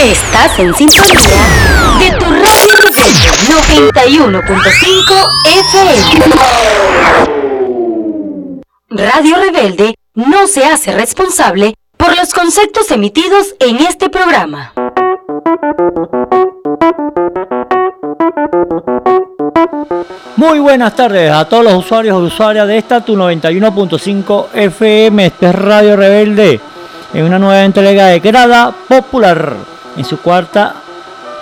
Estás en sintonía de tu radio rebelde 91.5 FM. Radio Rebelde no se hace responsable por los conceptos emitidos en este programa. Muy buenas tardes a todos los usuarios y usuarias de esta tu 91.5 FM, este es Radio Rebelde, en una nueva entrega de Grada Popular, en su cuarta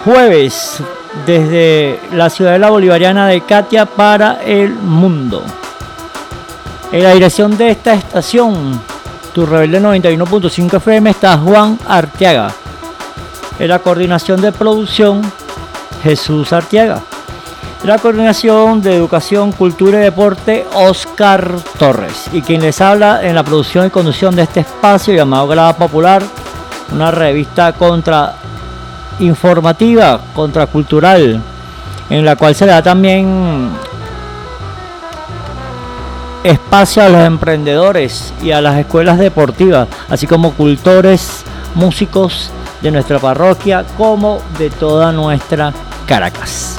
jueves, desde la ciudad de la Bolivariana de Katia para el mundo. En la dirección de esta estación, tu Rebelde 91.5 FM, está Juan Arteaga. En la coordinación de producción, Jesús Arteaga la coordinación de educación, cultura y deporte, Oscar Torres. Y quien les habla en la producción y conducción de este espacio llamado Grada Popular, una revista contra informativa, contracultural, en la cual se da también espacio a los emprendedores y a las escuelas deportivas, así como cultores, músicos de nuestra parroquia, como de toda nuestra Caracas.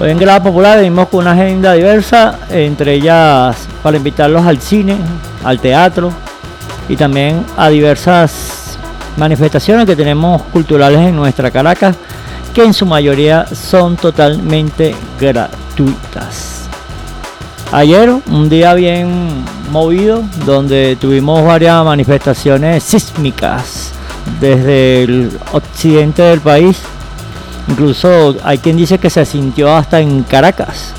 Hoy en Grada Popular venimos con una agenda diversa, entre ellas para invitarlos al cine, al teatro y también a diversas manifestaciones que tenemos culturales en nuestra Caracas, que en su mayoría son totalmente gratuitas. Ayer, un día bien movido, donde tuvimos varias manifestaciones sísmicas desde el occidente del país Incluso hay quien dice que se sintió hasta en Caracas.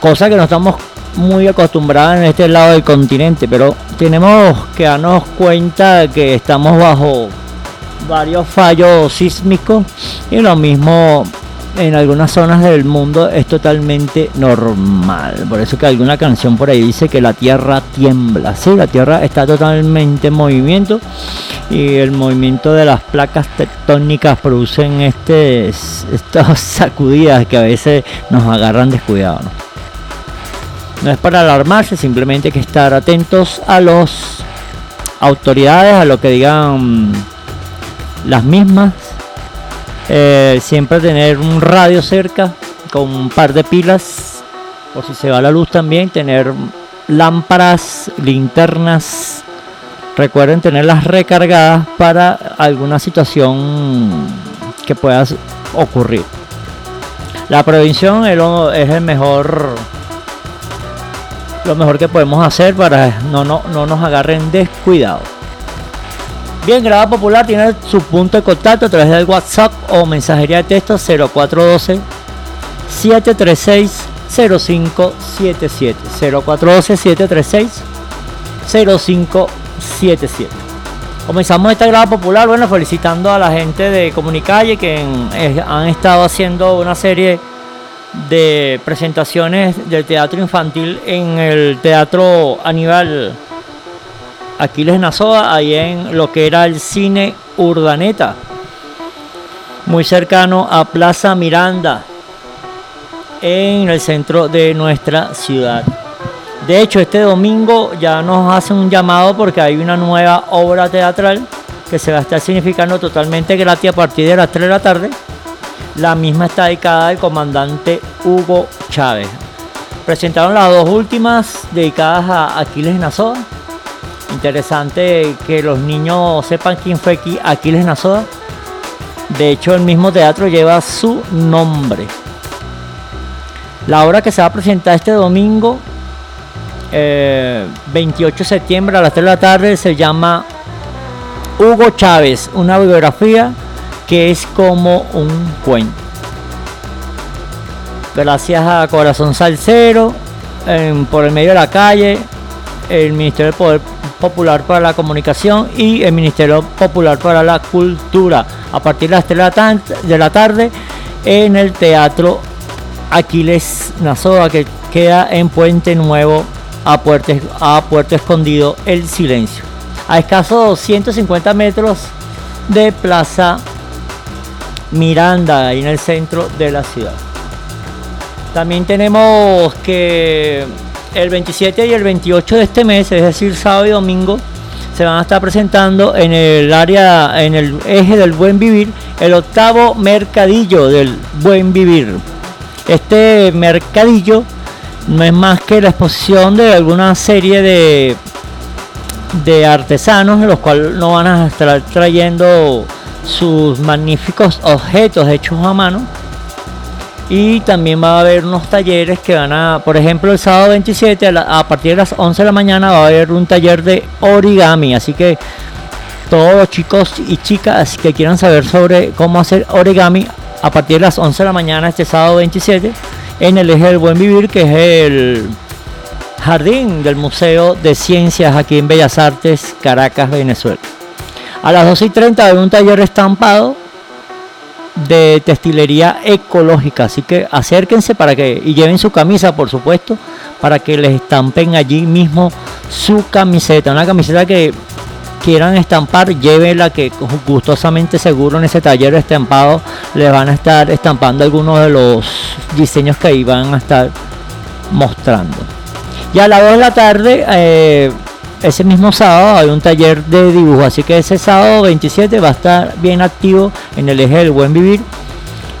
Cosa que no estamos muy acostumbrados en este lado del continente, pero tenemos que darnos cuenta que estamos bajo varios fallos sísmicos y lo mismo en algunas zonas del mundo es totalmente normal. Por eso que alguna canción por ahí dice que la tierra tiembla. Sí, la tierra está totalmente en movimiento y el movimiento de las placas tectónicas producen este, estas sacudidas que a veces nos agarran descuidados. Es para alarmarse, simplemente hay que estar atentos a las autoridades, a lo que digan las mismas eh, siempre tener un radio cerca con un par de pilas, por si se va la luz también, tener lámparas, linternas. Recuerden tenerlas recargadas para alguna situación que pueda ocurrir. La prevención es el mejor lo mejor que podemos hacer para no, no, no nos agarren descuidados. Bien, Grada Popular tiene su punto de contacto a través del WhatsApp o mensajería de texto 0412 736 0577 0412 736 0577 Comenzamos esta grada popular, bueno, felicitando a la gente de Comunicalle que han estado haciendo una serie de presentaciones del teatro infantil en el Teatro Aníbal Aquiles Nazoa, ahí en lo que era el cine Urdaneta, muy cercano a Plaza Miranda, en el centro de nuestra ciudad. De hecho, este domingo ya nos hacen un llamado porque hay una nueva obra teatral que se va a estar significando totalmente gratis a partir de las 3 de la tarde. La misma está dedicada al comandante Hugo Chávez. Presentaron las dos últimas dedicadas a Aquiles Nazoa Interesante que los niños sepan quién fue Aquiles Nazoa. De hecho, el mismo teatro lleva su nombre. La obra que se va a presentar este domingo, 28 eh, de septiembre a las 3 de la tarde, se llama Hugo Chávez, una biografía que es como un cuento. Gracias a Corazón Salcero, por el medio de la calle, el Ministerio del Poder Popular para la Comunicación y el Ministerio Popular para la Cultura. A partir de las 3 de la tarde en el Teatro Aquiles Nazoa que queda en Puente Nuevo a Puerto, a Puerto Escondido El Silencio. A escasos 150 metros de Plaza Miranda, ahí en el centro de la ciudad. También tenemos que el 27 y el 28 de este mes, es decir, sábado y domingo, se van a estar presentando en el área, en el eje del buen vivir, el octavo mercadillo del buen vivir. Este mercadillo no es más que la exposición de alguna serie de, de artesanos, los cuales no van a estar trayendo sus magníficos objetos hechos a mano. Y también va a haber unos talleres que van a, por ejemplo, el sábado 27 a, partir de las 11 de la mañana va a haber un taller de origami. Así que todos los chicos y chicas que quieran saber sobre cómo hacer origami a partir de las 11 de la mañana este sábado 27 en el eje del buen vivir que es el jardín del Museo de Ciencias aquí en Bellas Artes, Caracas, Venezuela. A las 12 y 30 hay un taller estampado de textilería ecológica, así que acérquense para que y lleven su camisa, por supuesto, para que les estampen allí mismo su camiseta, una camiseta que quieran estampar, llévenla que gustosamente seguro en ese taller estampado les van a estar estampando algunos de los diseños que ahí van a estar mostrando. Y a las 2 de la tarde eh, ese mismo sábado hay un taller de dibujo, así que ese sábado 27 va a estar bien activo en el eje del buen vivir.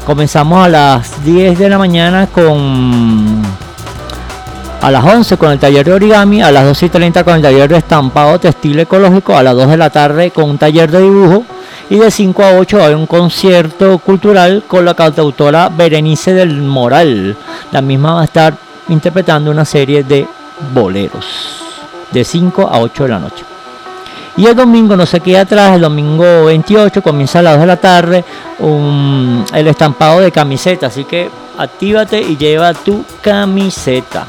Comenzamos a las 10 de la mañana con a las 11 con el taller de origami, a las 12 y 30 con el taller de estampado textil ecológico, a las 2 de la tarde con un taller de dibujo y de 5 a 8 hay un concierto cultural con la cantautora Berenice del Moral. La misma va a estar interpretando una serie de boleros de 5 a 8 de la noche. Y el domingo no se queda atrás, el domingo 28 comienza a las 2 de la tarde el estampado de camiseta, así que actívate y lleva tu camiseta.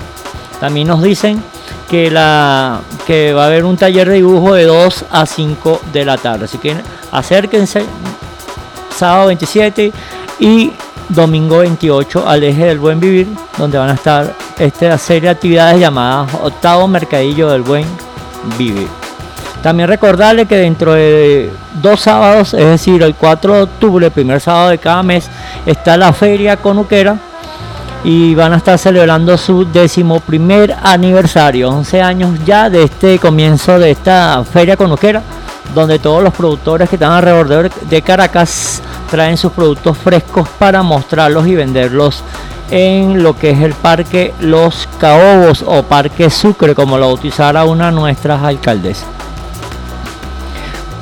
También nos dicen que, la, que va a haber un taller de dibujo de 2 a 5 de la tarde, así que acérquense sábado 27 y domingo 28 al eje del buen vivir, donde van a estar esta serie de actividades llamadas Octavo Mercadillo del Buen Vivir. También recordarle que dentro de dos sábados, es decir, el 4 de octubre, el primer sábado de cada mes, está la Feria Conuquera y van a estar celebrando su décimo primer aniversario, 11 años ya de este comienzo de esta Feria Conuquera, donde todos los productores que están alrededor de Caracas traen sus productos frescos para mostrarlos y venderlos en lo que es el Parque Los Caobos o Parque Sucre, como lo bautizara una de nuestras alcaldes.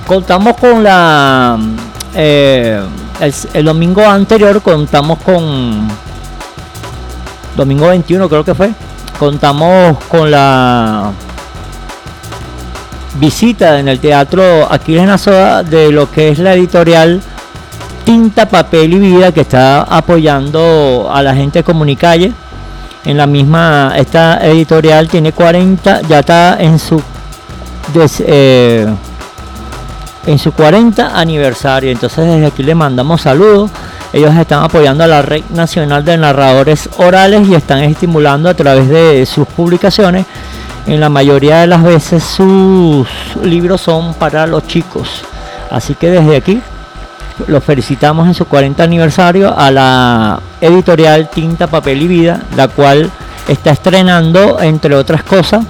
Contamos con la... Eh, el, domingo anterior contamos con... Domingo 21 creo que fue. Contamos con la visita en el Teatro Aquiles Nazoa de lo que es la editorial Papel y Vida que está apoyando a la gente de Comunicalle. En la misma, esta editorial tiene 40, ya está en su eh, en su 40 aniversario. Entonces desde aquí le mandamos saludos. Ellos están apoyando a la Red Nacional de Narradores Orales y están estimulando a través de sus publicaciones. En la mayoría de las veces sus libros son para los chicos. Así que desde aquí los felicitamos en su 40 aniversario a la editorial Tinta, Papel y Vida, la cual está estrenando, entre otras cosas,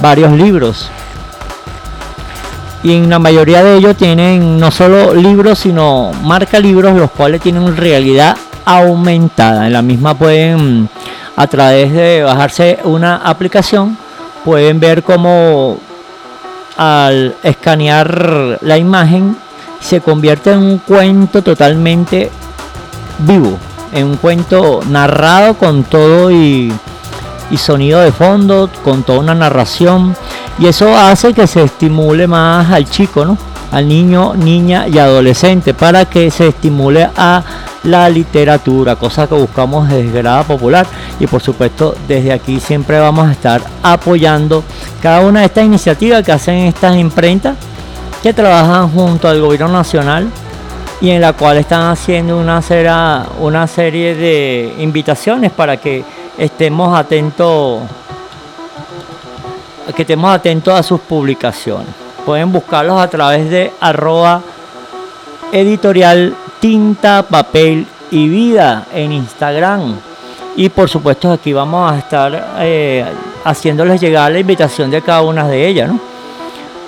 varios libros. Y en la mayoría de ellos tienen no solo libros, sino marca libros, los cuales tienen realidad aumentada. En la misma pueden, a través de bajarse una aplicación, pueden ver cómo al escanear la imagen se convierte en un cuento totalmente vivo, en un cuento narrado con todo y, sonido de fondo, con toda una narración, y eso hace que se estimule más al chico, ¿no? al niño, niña y adolescente, para que se estimule a la literatura, cosa que buscamos desde Grada Popular y por supuesto desde aquí siempre vamos a estar apoyando cada una de estas iniciativas que hacen estas imprentas que trabajan junto al gobierno nacional y en la cual están haciendo una, serie de invitaciones para que estemos atentos que estemos atentos a sus publicaciones. Pueden buscarlos a través de arroba editorial tinta, papel y vida en Instagram. Y por supuesto aquí vamos a estar eh, haciéndoles llegar la invitación de cada una de ellas. ¿no?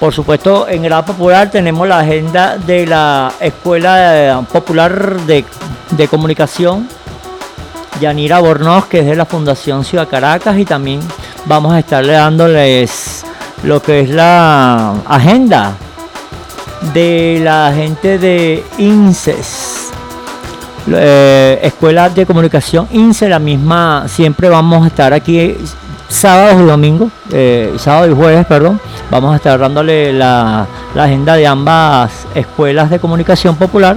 Por supuesto, en Grado Popular tenemos la agenda de la Escuela Popular de, de Comunicación Yanira Bornoz, que es de la Fundación Ciudad Caracas, y también vamos a estarle dándoles lo que es la agenda de la gente de INSES, eh, Escuela de Comunicación INSE, la misma, siempre vamos a estar aquí sábados y domingos, eh, sábado y jueves, perdón, vamos a estar dándole la, la agenda de ambas escuelas de comunicación popular,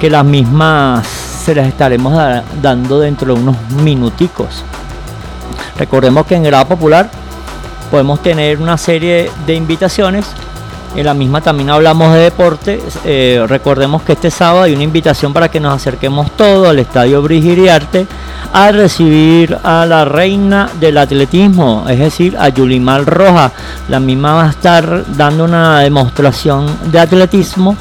que las mismas se las estaremos dando dentro de unos minuticos. Recordemos que en grado popular podemos tener una serie de invitaciones. En la misma también hablamos de deporte. Eh, recordemos que este sábado hay una invitación para que nos acerquemos todos al Estadio Brigiriarte a recibir a la reina del atletismo, es decir, a Yulimal Roja. La misma va a estar dando una demostración de atletismo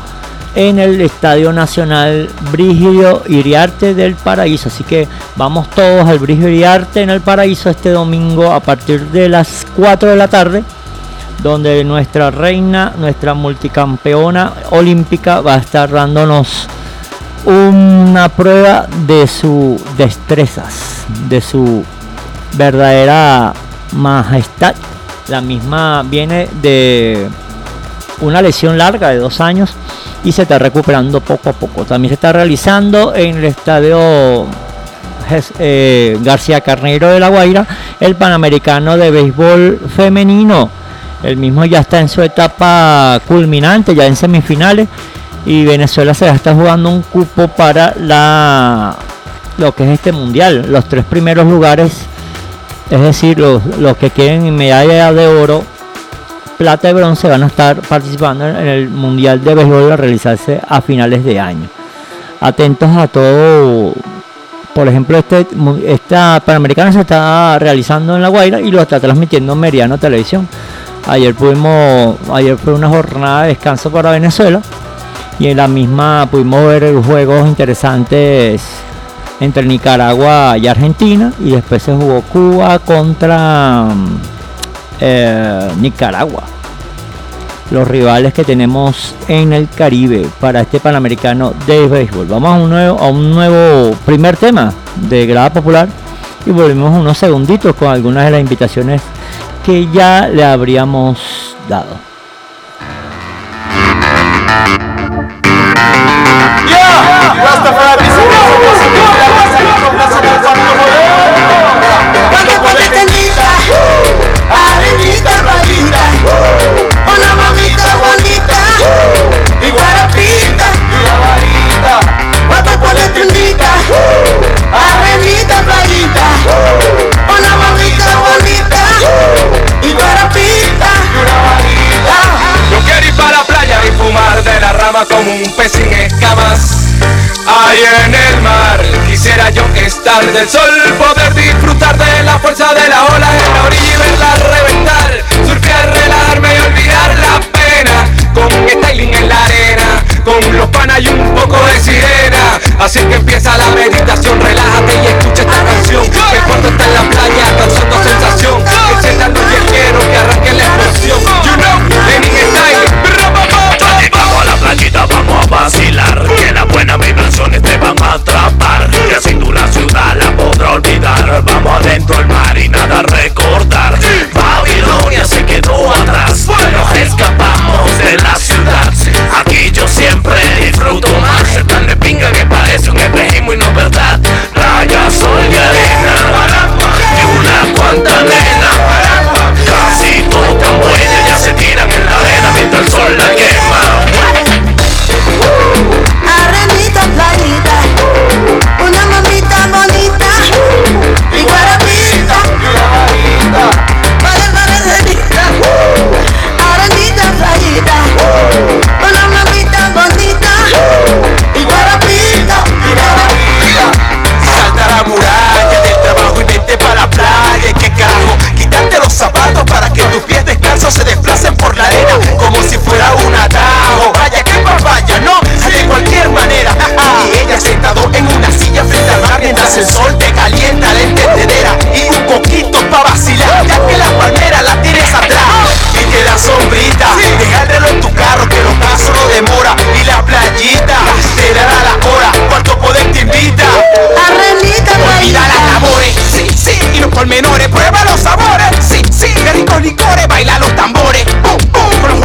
en el Estadio Nacional Brigido Iriarte del Paraíso. Así que vamos todos al Brigido Iriarte en el Paraíso este domingo a partir de las 4 de la tarde, donde nuestra reina, nuestra multicampeona olímpica va a estar dándonos una prueba de sus destrezas, de su verdadera majestad. La misma viene de una lesión larga de dos años y se está recuperando poco a poco. También se está realizando en el estadio eh, García Carneiro de La Guaira el Panamericano de Béisbol Femenino. El mismo ya está en su etapa culminante, ya en semifinales. Y Venezuela se está jugando un cupo para la lo que es este mundial. Los tres primeros lugares, es decir, los, los que quieren medalla de oro plata y bronce van a estar participando en el Mundial de Béisbol a realizarse a finales de año. Atentos a todo, por ejemplo, este esta Panamericana se está realizando en La Guaira y lo está transmitiendo Meriano Televisión. Ayer pudimos, ayer fue una jornada de descanso para Venezuela y en la misma pudimos ver juegos interesantes entre Nicaragua y Argentina y después se jugó Cuba contra eh, Nicaragua. Los rivales que tenemos en el Caribe para este Panamericano de béisbol. Vamos a un nuevo, a un nuevo primer tema de grada popular y volvemos unos segunditos con algunas de las invitaciones que ya le habríamos dado. Como un pez sin escamas. Ahí en el mar quisiera yo estar del sol, poder disfrutar de la fuerza de la ola en la orilla y verla reventar, surfear, relajarme y olvidar la pena, con styling en la arena, con los panas y un poco de sirena. Así que empieza la meditación, relájate y escucha esta canción, que cuando está en la playa causando sensación, luz y quiero que arranque la explosión. vacilar Que las buenas vibraciones te van a atrapar Que sin duda la ciudad la podrá olvidar. Vamos adentro al mar y nada a recordar Babilonia se quedó atrás Nos escapamos de la ciudad. Aquí yo siempre disfruto más Están de pinga que parece un espejismo y no verdad. pasos se desplacen por la arena como si fuera un atajo. Vaya que papaya, no, de cualquier manera. Y ella sentado en una silla frente al mar mientras el sol te calienta la entendedera y un coquito pa' vacilar, ya que la palmera la tienes atrás y te da sombrita. Deja el reloj en tu carro que los pasos no demora y la playita te dará la hora. Cuarto poder te invita. Arrelita, Olvida las labores, sí, sí, y los pormenores, prueba los sabores, sí Sigue discos, licores, baila los tambores. ¡Bum, bum!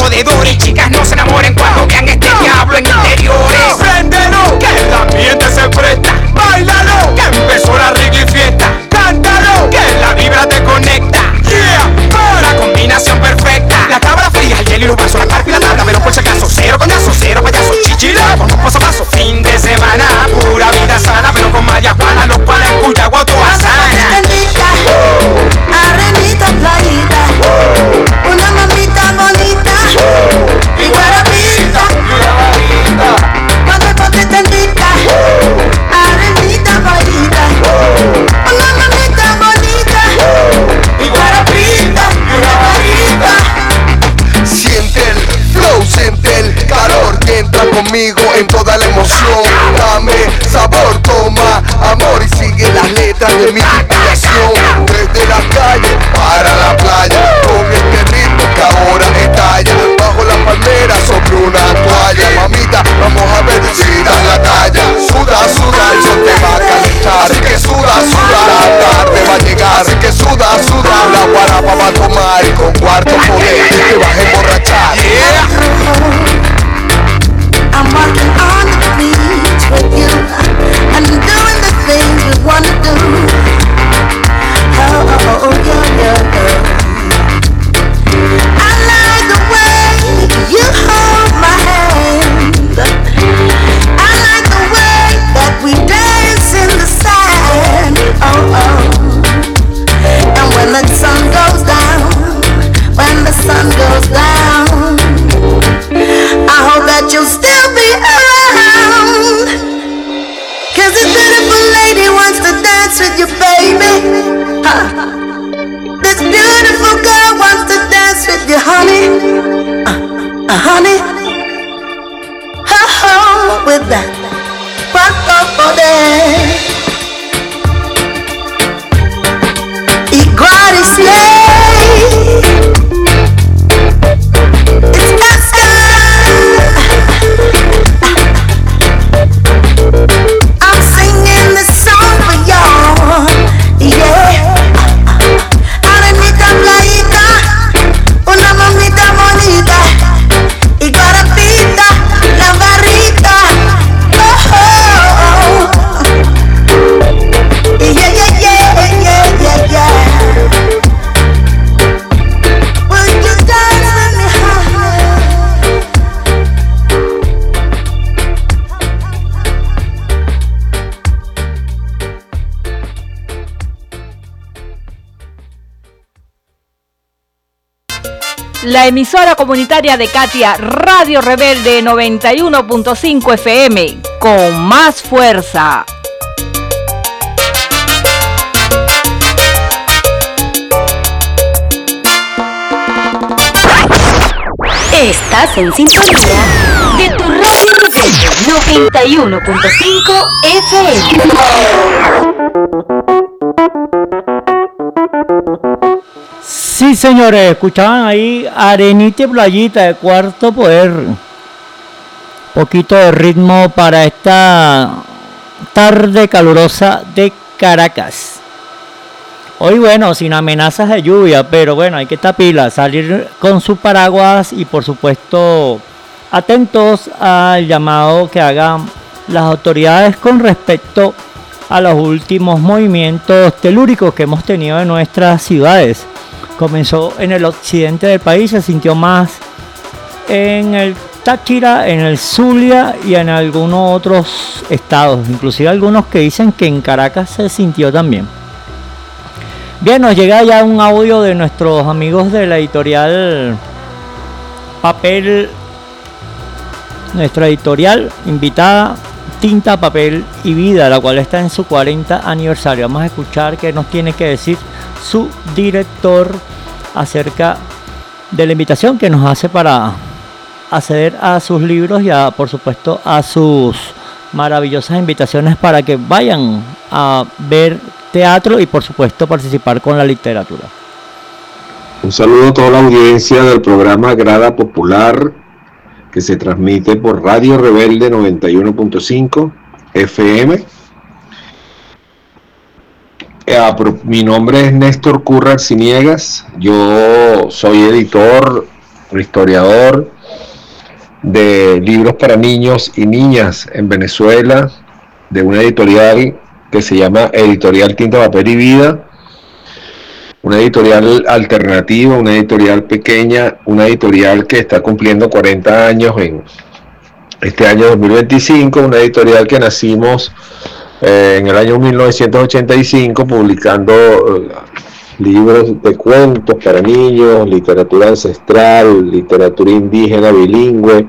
La emisora comunitaria de Katia, Radio Rebelde 91.5 FM, con más fuerza. Estás en sintonía de tu radio rebelde 91.5 FM. Señores, escuchaban ahí Arenita y Playita de Cuarto Poder. Poquito de ritmo para esta tarde calurosa de Caracas. Hoy, bueno, sin amenazas de lluvia, pero bueno, hay que estar salir con sus paraguas y, por supuesto, atentos al llamado que hagan las autoridades con respecto a los últimos movimientos telúricos que hemos tenido en nuestras ciudades. Comenzó en el occidente del país, se sintió más en el Táchira, en el Zulia y en algunos otros estados, inclusive algunos que dicen que en Caracas se sintió también. Bien, nos llega ya un audio de nuestros amigos de la editorial Papel, nuestra editorial invitada Tinta, Papel y Vida, la cual está en su 40 aniversario. Vamos a escuchar qué nos tiene que decir su director acerca de la invitación que nos hace para acceder a sus libros y a, por supuesto a sus maravillosas invitaciones para que vayan a ver teatro y por supuesto participar con la literatura. Un saludo a toda la audiencia del programa Grada Popular que se transmite por Radio Rebelde 91.5 FM. Eh, mi nombre es Néstor Curra Arciniegas. Yo soy editor, historiador de libros para niños y niñas en Venezuela, de una editorial que se llama Editorial Tinta, Papel y Vida una editorial alternativa, una editorial pequeña, una editorial que está cumpliendo 40 años en este año 2025, una editorial que nacimos eh, en el año 1985 publicando eh, libros de cuentos para niños, literatura ancestral, literatura indígena bilingüe.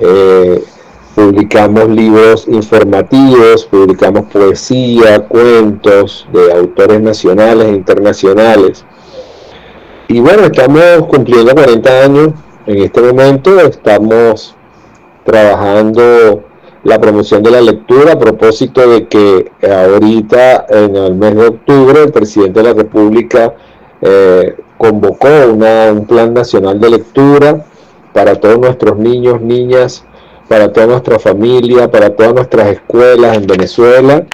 eh, publicamos libros informativos, publicamos poesía, cuentos de autores nacionales e internacionales. Y bueno, estamos cumpliendo 40 años en este momento, estamos trabajando la promoción de la lectura a propósito de que ahorita en el mes de octubre el presidente de la República eh, convocó un plan nacional de lectura para todos nuestros niños, niñas, para toda nuestra familia, para todas nuestras escuelas en Venezuela,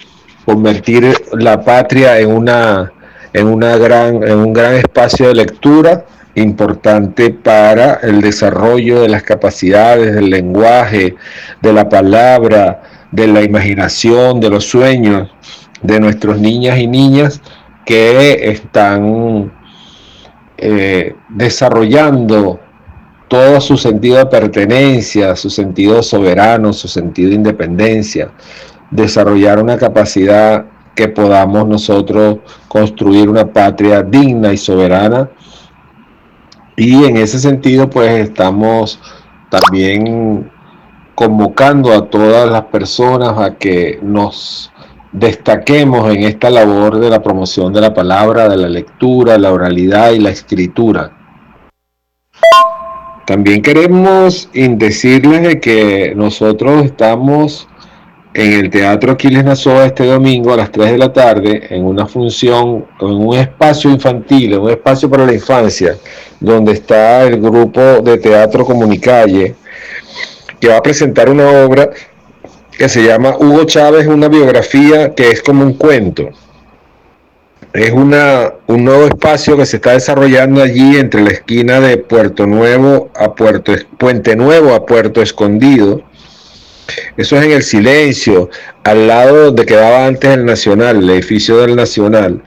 convertir la patria en una en una gran en un gran espacio de lectura importante para el desarrollo de las capacidades del lenguaje, de la palabra, de la imaginación, de los sueños de nuestros niñas y niñas que están eh, desarrollando todo su sentido de pertenencia, su sentido soberano, su sentido de independencia, desarrollar una capacidad que podamos nosotros construir una patria digna y soberana. Y en ese sentido, pues estamos también convocando a todas las personas a que nos destaquemos en esta labor de la promoción de la palabra, de la lectura, la oralidad y la escritura. También queremos decirles de que nosotros estamos en el Teatro Aquiles Nazoa este domingo a las 3 de la tarde en una función, en un espacio infantil, en un espacio para la infancia, donde está el grupo de teatro Comunicalle, que va a presentar una obra que se llama Hugo Chávez, una biografía que es como un cuento. Es una, un nuevo espacio que se está desarrollando allí entre la esquina de Puerto Nuevo a Puerto Puente Nuevo a Puerto Escondido. Eso es en el silencio, al lado donde quedaba antes el Nacional, el edificio del Nacional.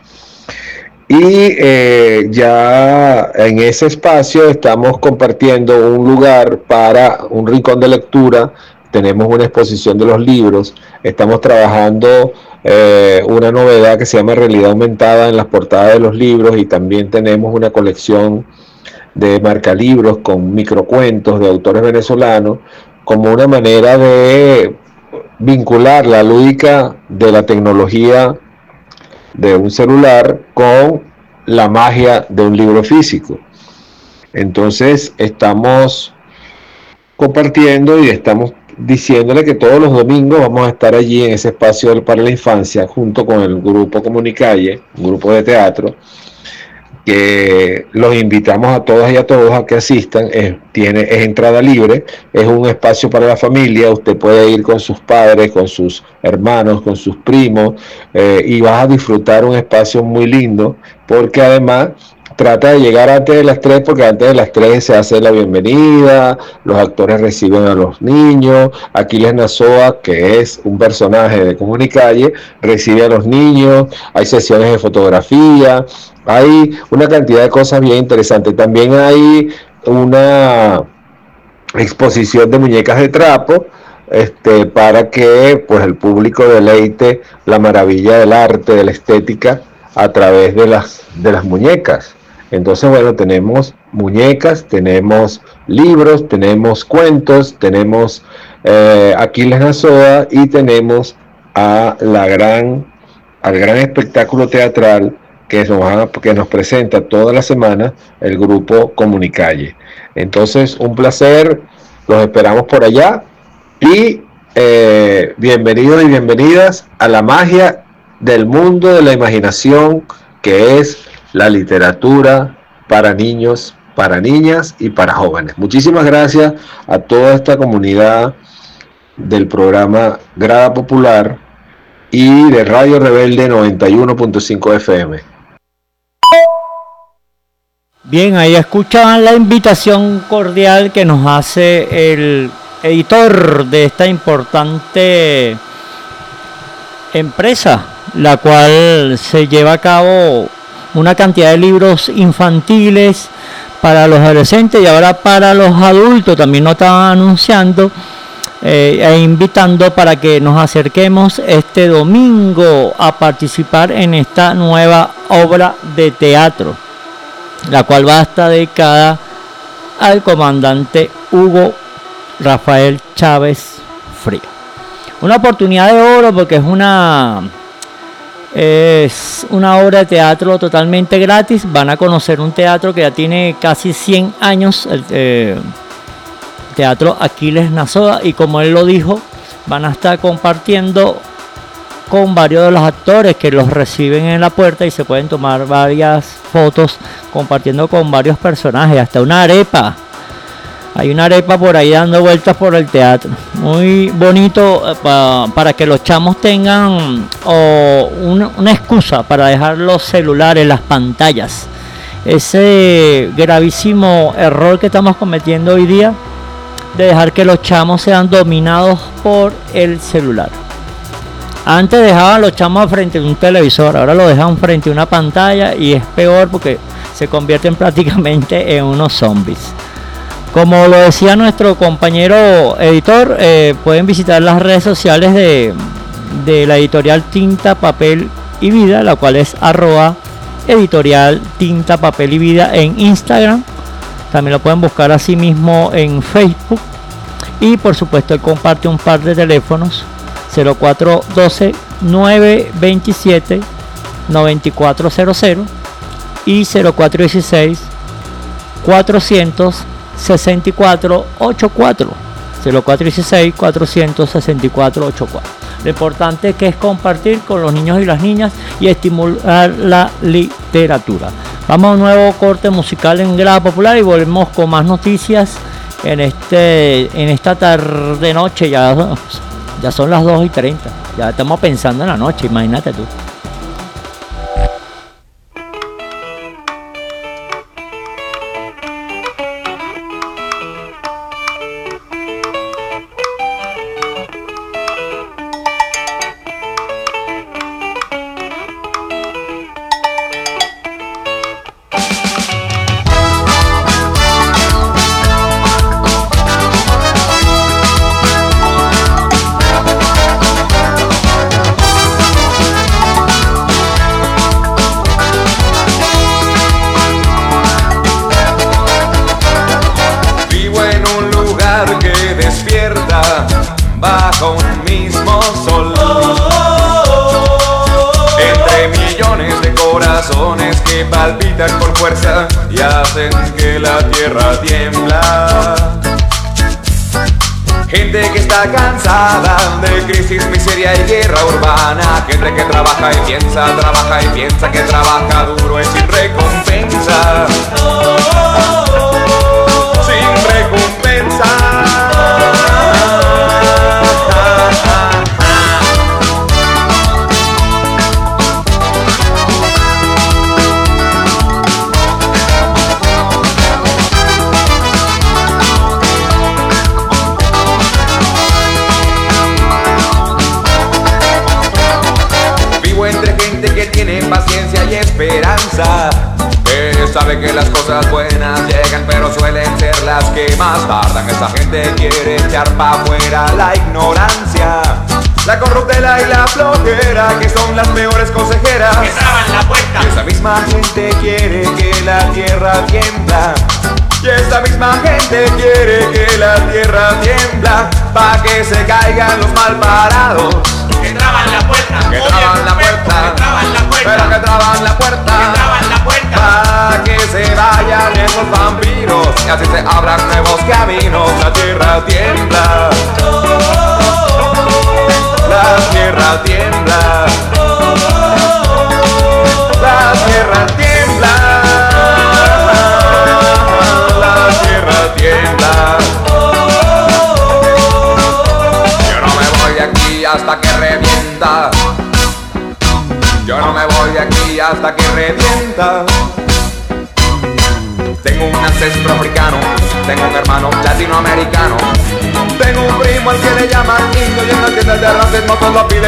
Y eh, ya en ese espacio estamos compartiendo un lugar para un rincón de lectura tenemos una exposición de los libros, estamos trabajando eh, una novedad que se llama realidad aumentada en las portadas de los libros y también tenemos una colección de marcalibros con microcuentos de autores venezolanos como una manera de vincular la lúdica de la tecnología de un celular con la magia de un libro físico. Entonces estamos compartiendo y estamos diciéndole que todos los domingos vamos a estar allí en ese espacio para la infancia junto con el grupo Comunicalle, un grupo de teatro, los invitamos a todas y a todos a que asistan, es, tiene, es entrada libre, es un espacio para la familia, usted puede ir con sus padres, con sus hermanos, con sus primos, eh, y vas a disfrutar un espacio muy lindo, porque además trata de llegar antes de las 3 porque antes de las 3 se hace la bienvenida, los actores reciben a los niños, Aquiles Nazoa, que es un personaje de Comunicalle, recibe a los niños, hay sesiones de fotografía, hay una cantidad de cosas bien interesantes. También hay una exposición de muñecas de trapo, este, para que pues el público deleite la maravilla del arte, de la estética a través de las, de las muñecas. Entonces, bueno, tenemos muñecas, tenemos libros, tenemos cuentos, tenemos eh, Aquiles Nazoa y tenemos a la gran, al gran espectáculo teatral que nos, nos presenta toda la semana el grupo Comunicalle. Entonces, un placer, los esperamos por allá y eh, bienvenidos y bienvenidas a la magia del mundo de la imaginación que es la literatura para niños, para niñas y para jóvenes. Muchísimas gracias a toda esta comunidad del programa Grada Popular y de Radio Rebelde 91.5 FM. Bien, ahí escuchaban la invitación cordial que nos hace el editor de esta importante empresa, la cual se lleva a cabo una cantidad de libros infantiles para los adolescentes y ahora para los adultos también nos estaban anunciando eh, e invitando para que nos acerquemos este domingo a participar en esta nueva obra de teatro, la cual va a estar dedicada al comandante Hugo Rafael Chávez Frío. Una oportunidad de oro porque es una es una obra de teatro totalmente gratis. Van a conocer un teatro que ya tiene casi 100 años. El, eh, Teatro Aquiles Nazoa y como él lo dijo, van a estar compartiendo con varios de los actores que los reciben en la puerta y se pueden tomar varias fotos compartiendo con varios personajes, hasta una arepa. Hay una arepa por ahí dando vueltas por el teatro. Muy bonito eh, para que los chamos tengan una, una excusa para dejar los celulares, las pantallas. Ese gravísimo error que estamos cometiendo hoy día de dejar que los chamos sean dominados por el celular. Antes dejaban los chamos frente a un televisor, ahora lo dejan frente a una pantalla y es peor porque se convierten prácticamente en unos zombies. Como lo decía nuestro compañero editor, eh, pueden visitar las redes sociales de, de, la editorial Tinta, Papel y Vida, la cual es arroba editorial Tinta, Papel y Vida en Instagram. También lo pueden buscar así mismo en Facebook. Y por supuesto él comparte un par de teléfonos 0412 927 9400 y 0416 464 84 0416 464 84 lo importante que es compartir con los niños y las niñas y estimular la literatura vamos a un nuevo corte musical en grado popular y volvemos con más noticias en este en esta tarde noche ya ya son las 2 y 30. Ya estamos pensando en la noche, imagínate tú.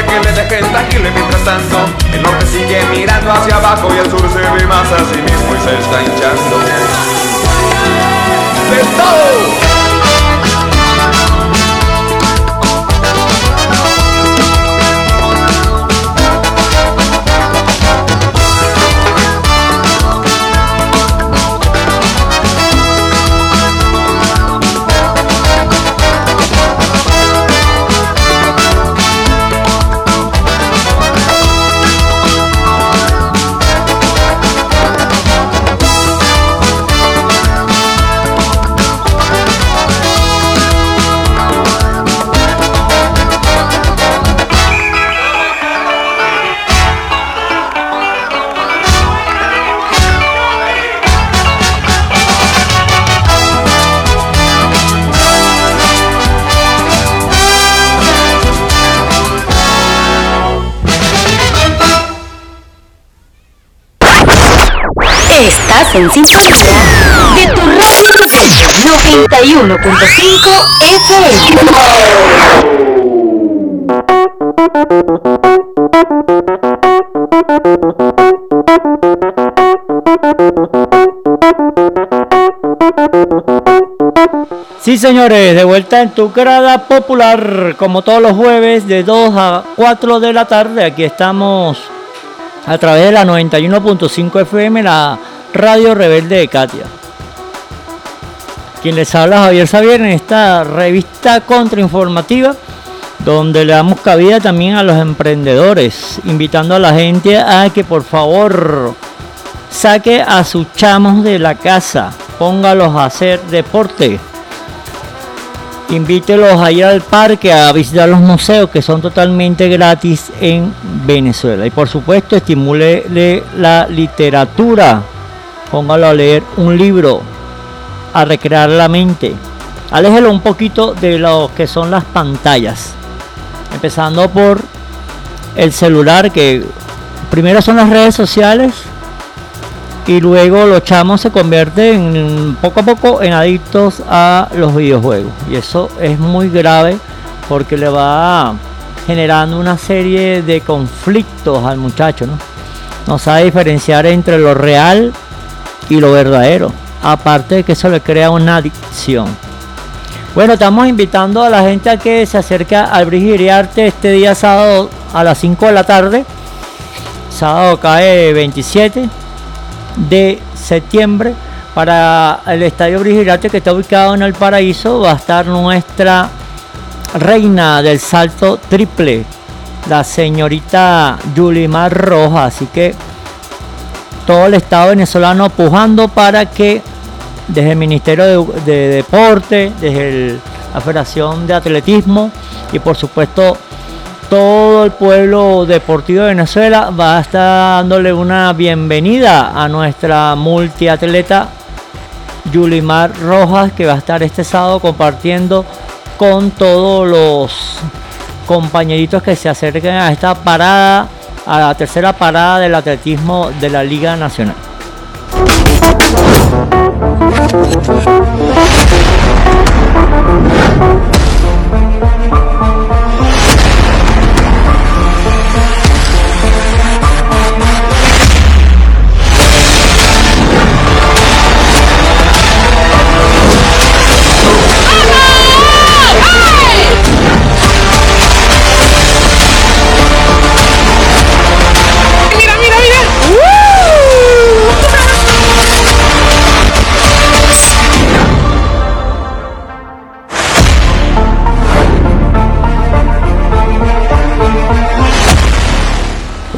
Que le dejen tranquilo y mientras tanto el norte sigue mirando hacia abajo y el sur se ve más a sí mismo y se está hinchando. De tu radio rebelde 91.5 Sí, señores, de vuelta en tu grada popular, como todos los jueves, de 2 a 4 de la tarde. Aquí estamos a través de la 91.5 FM, la Radio Rebelde de Katia. Quien les habla Javier Xavier en esta revista contrainformativa, donde le damos cabida también a los emprendedores, invitando a la gente a que por favor saque a sus chamos de la casa, póngalos a hacer deporte Invítelos a ir al parque a visitar los museos que son totalmente gratis en Venezuela. Y por supuesto, estimule la literatura. Póngalo a leer un libro, a recrear la mente. Aléjelo un poquito de lo que son las pantallas. Empezando por el celular, que primero son las redes sociales y luego los chamos se convierten poco a poco en adictos a los videojuegos y eso es muy grave porque le va generando una serie de conflictos al muchacho no no sabe diferenciar entre lo real y lo verdadero. Aparte de que eso le crea una adicción. Bueno estamos invitando a la gente a que se acerque al Brigiriarte este día sábado a las 5 de la tarde. Sábado cae 27 de septiembre. Para el Estadio Brigirate que está ubicado en el Paraíso va a estar nuestra reina del salto triple, la señorita Yulimar Roja. Así que todo el Estado venezolano pujando para que desde el Ministerio de, Deporte, desde la Federación de Atletismo y por supuesto todo el pueblo deportivo de Venezuela va a estar dándole una bienvenida a nuestra multiatleta Yulimar Rojas, que va a estar este sábado compartiendo con todos los compañeritos que se acerquen a esta parada, a la tercera parada del atletismo de la Liga Nacional.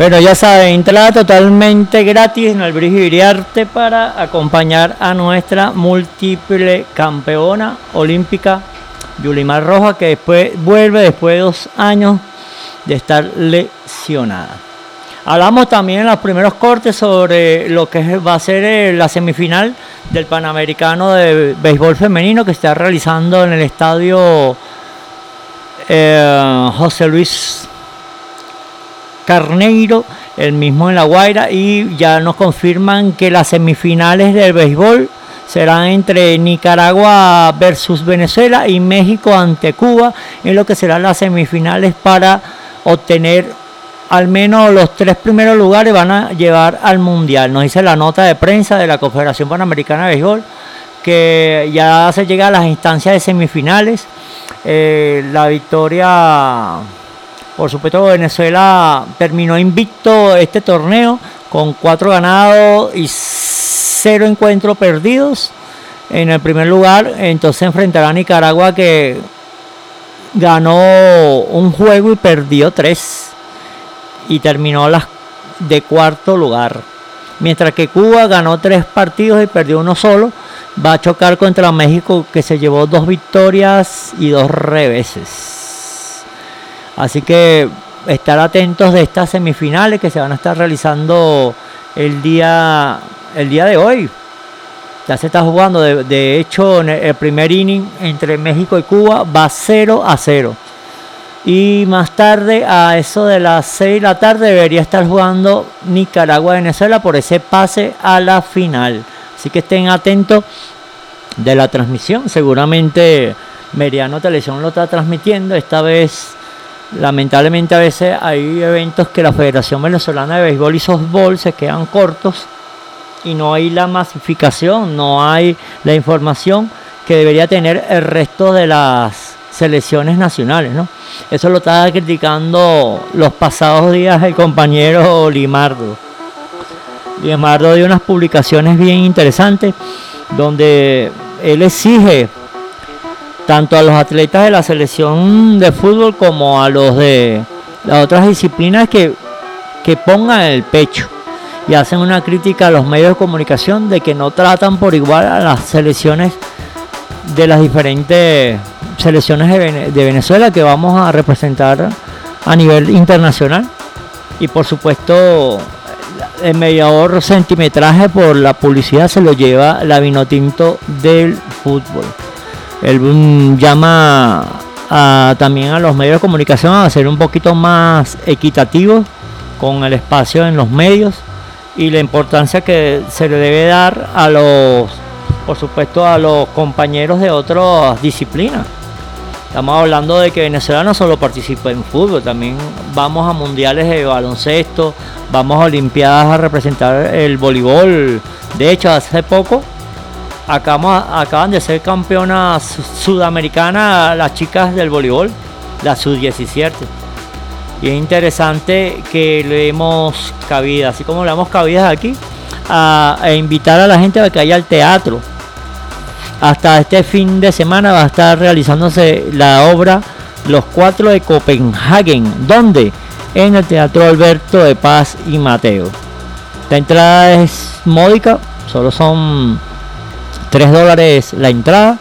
Bueno, ya saben, entrada totalmente gratis en el Iriarte para acompañar a nuestra múltiple campeona olímpica Yulimar Roja, que después vuelve después de dos años de estar lesionada. Hablamos también en los primeros cortes sobre lo que va a ser eh, la semifinal del Panamericano de Béisbol Femenino que está realizando en el estadio eh, José Luis Carneiro, el mismo en La Guaira, y ya nos confirman que las semifinales del béisbol serán entre Nicaragua versus Venezuela y México ante Cuba, en lo que serán las semifinales para obtener al menos los tres primeros lugares van a llevar al Mundial. Nos dice la nota de prensa de la Confederación Panamericana de Béisbol que ya se llega a las instancias de semifinales. Eh, la victoria por supuesto, Venezuela terminó invicto este torneo con cuatro ganados y cero encuentros perdidos en el primer lugar. Entonces enfrentará a Nicaragua que ganó un juego y perdió tres y terminó las de cuarto lugar. Mientras que Cuba ganó tres partidos y perdió uno solo, va a chocar contra México que se llevó dos victorias y dos reveses. Así que estar atentos de estas semifinales que se van a estar realizando el día, el día de hoy. Ya se está jugando, de, hecho, en el primer inning entre México y Cuba va 0 a 0. Y más tarde, a eso de las 6 de la tarde, debería estar jugando Nicaragua-Venezuela por ese pase a la final. Así que estén atentos de la transmisión. Seguramente Meriano Televisión lo está transmitiendo. Esta vez, lamentablemente, a veces hay eventos que la Federación Venezolana de Béisbol y Softball se quedan cortos y no hay la masificación, no hay la información que debería tener el resto de las selecciones nacionales, ¿no? Eso lo estaba criticando los pasados días el compañero Limardo. Limardo dio unas publicaciones bien interesantes donde él exige tanto a los atletas de la selección de fútbol como a los de las otras disciplinas que, que pongan el pecho y hacen una crítica a los medios de comunicación de que no tratan por igual a las selecciones de las diferentes selecciones de, Venezuela que vamos a representar a nivel internacional y por supuesto el mediador centimetraje por la publicidad se lo lleva la Vinotinto del fútbol. Mm, llama también a los medios de comunicación a ser un poquito más equitativos con el espacio en los medios y la importancia que se le debe dar a los, por supuesto, a los compañeros de otras disciplinas. Estamos hablando de que Venezuela no solo participa en fútbol, también vamos a mundiales de baloncesto, vamos a Olimpiadas a representar el voleibol. De hecho, hace poco acaban de ser campeonas sudamericanas las chicas del voleibol, la sub-17. Y es interesante que le demos cabida, así como le damos cabida aquí, a, invitar a la gente a que vaya al teatro. Hasta este fin de semana va a estar realizándose la obra Los Cuatro de Copenhagen. ¿Dónde? En el Teatro Alberto de Paz y Mateo. La entrada es módica, solo son 3 dólares la entrada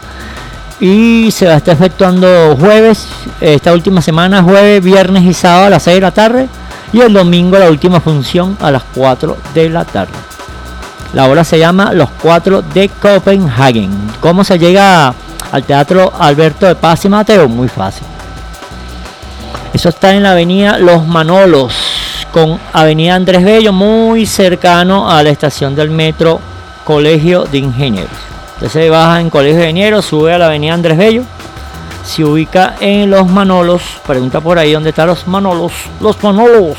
y se va a estar efectuando jueves, esta última semana, jueves, viernes y sábado a las 6 de la tarde y el domingo la última función a las 4 de la tarde. La obra se llama Los Cuatro de Copenhagen. ¿Cómo se llega al Teatro Alberto de Paz y Mateo? Muy fácil. Eso está en la avenida Los Manolos, con avenida Andrés Bello, muy cercano a la estación del metro Colegio de Ingenieros. Se baja en Colegio de Ingenieros, sube a la avenida Andrés Bello, se ubica en Los Manolos, pregunta por ahí dónde están los Manolos, los Manolos.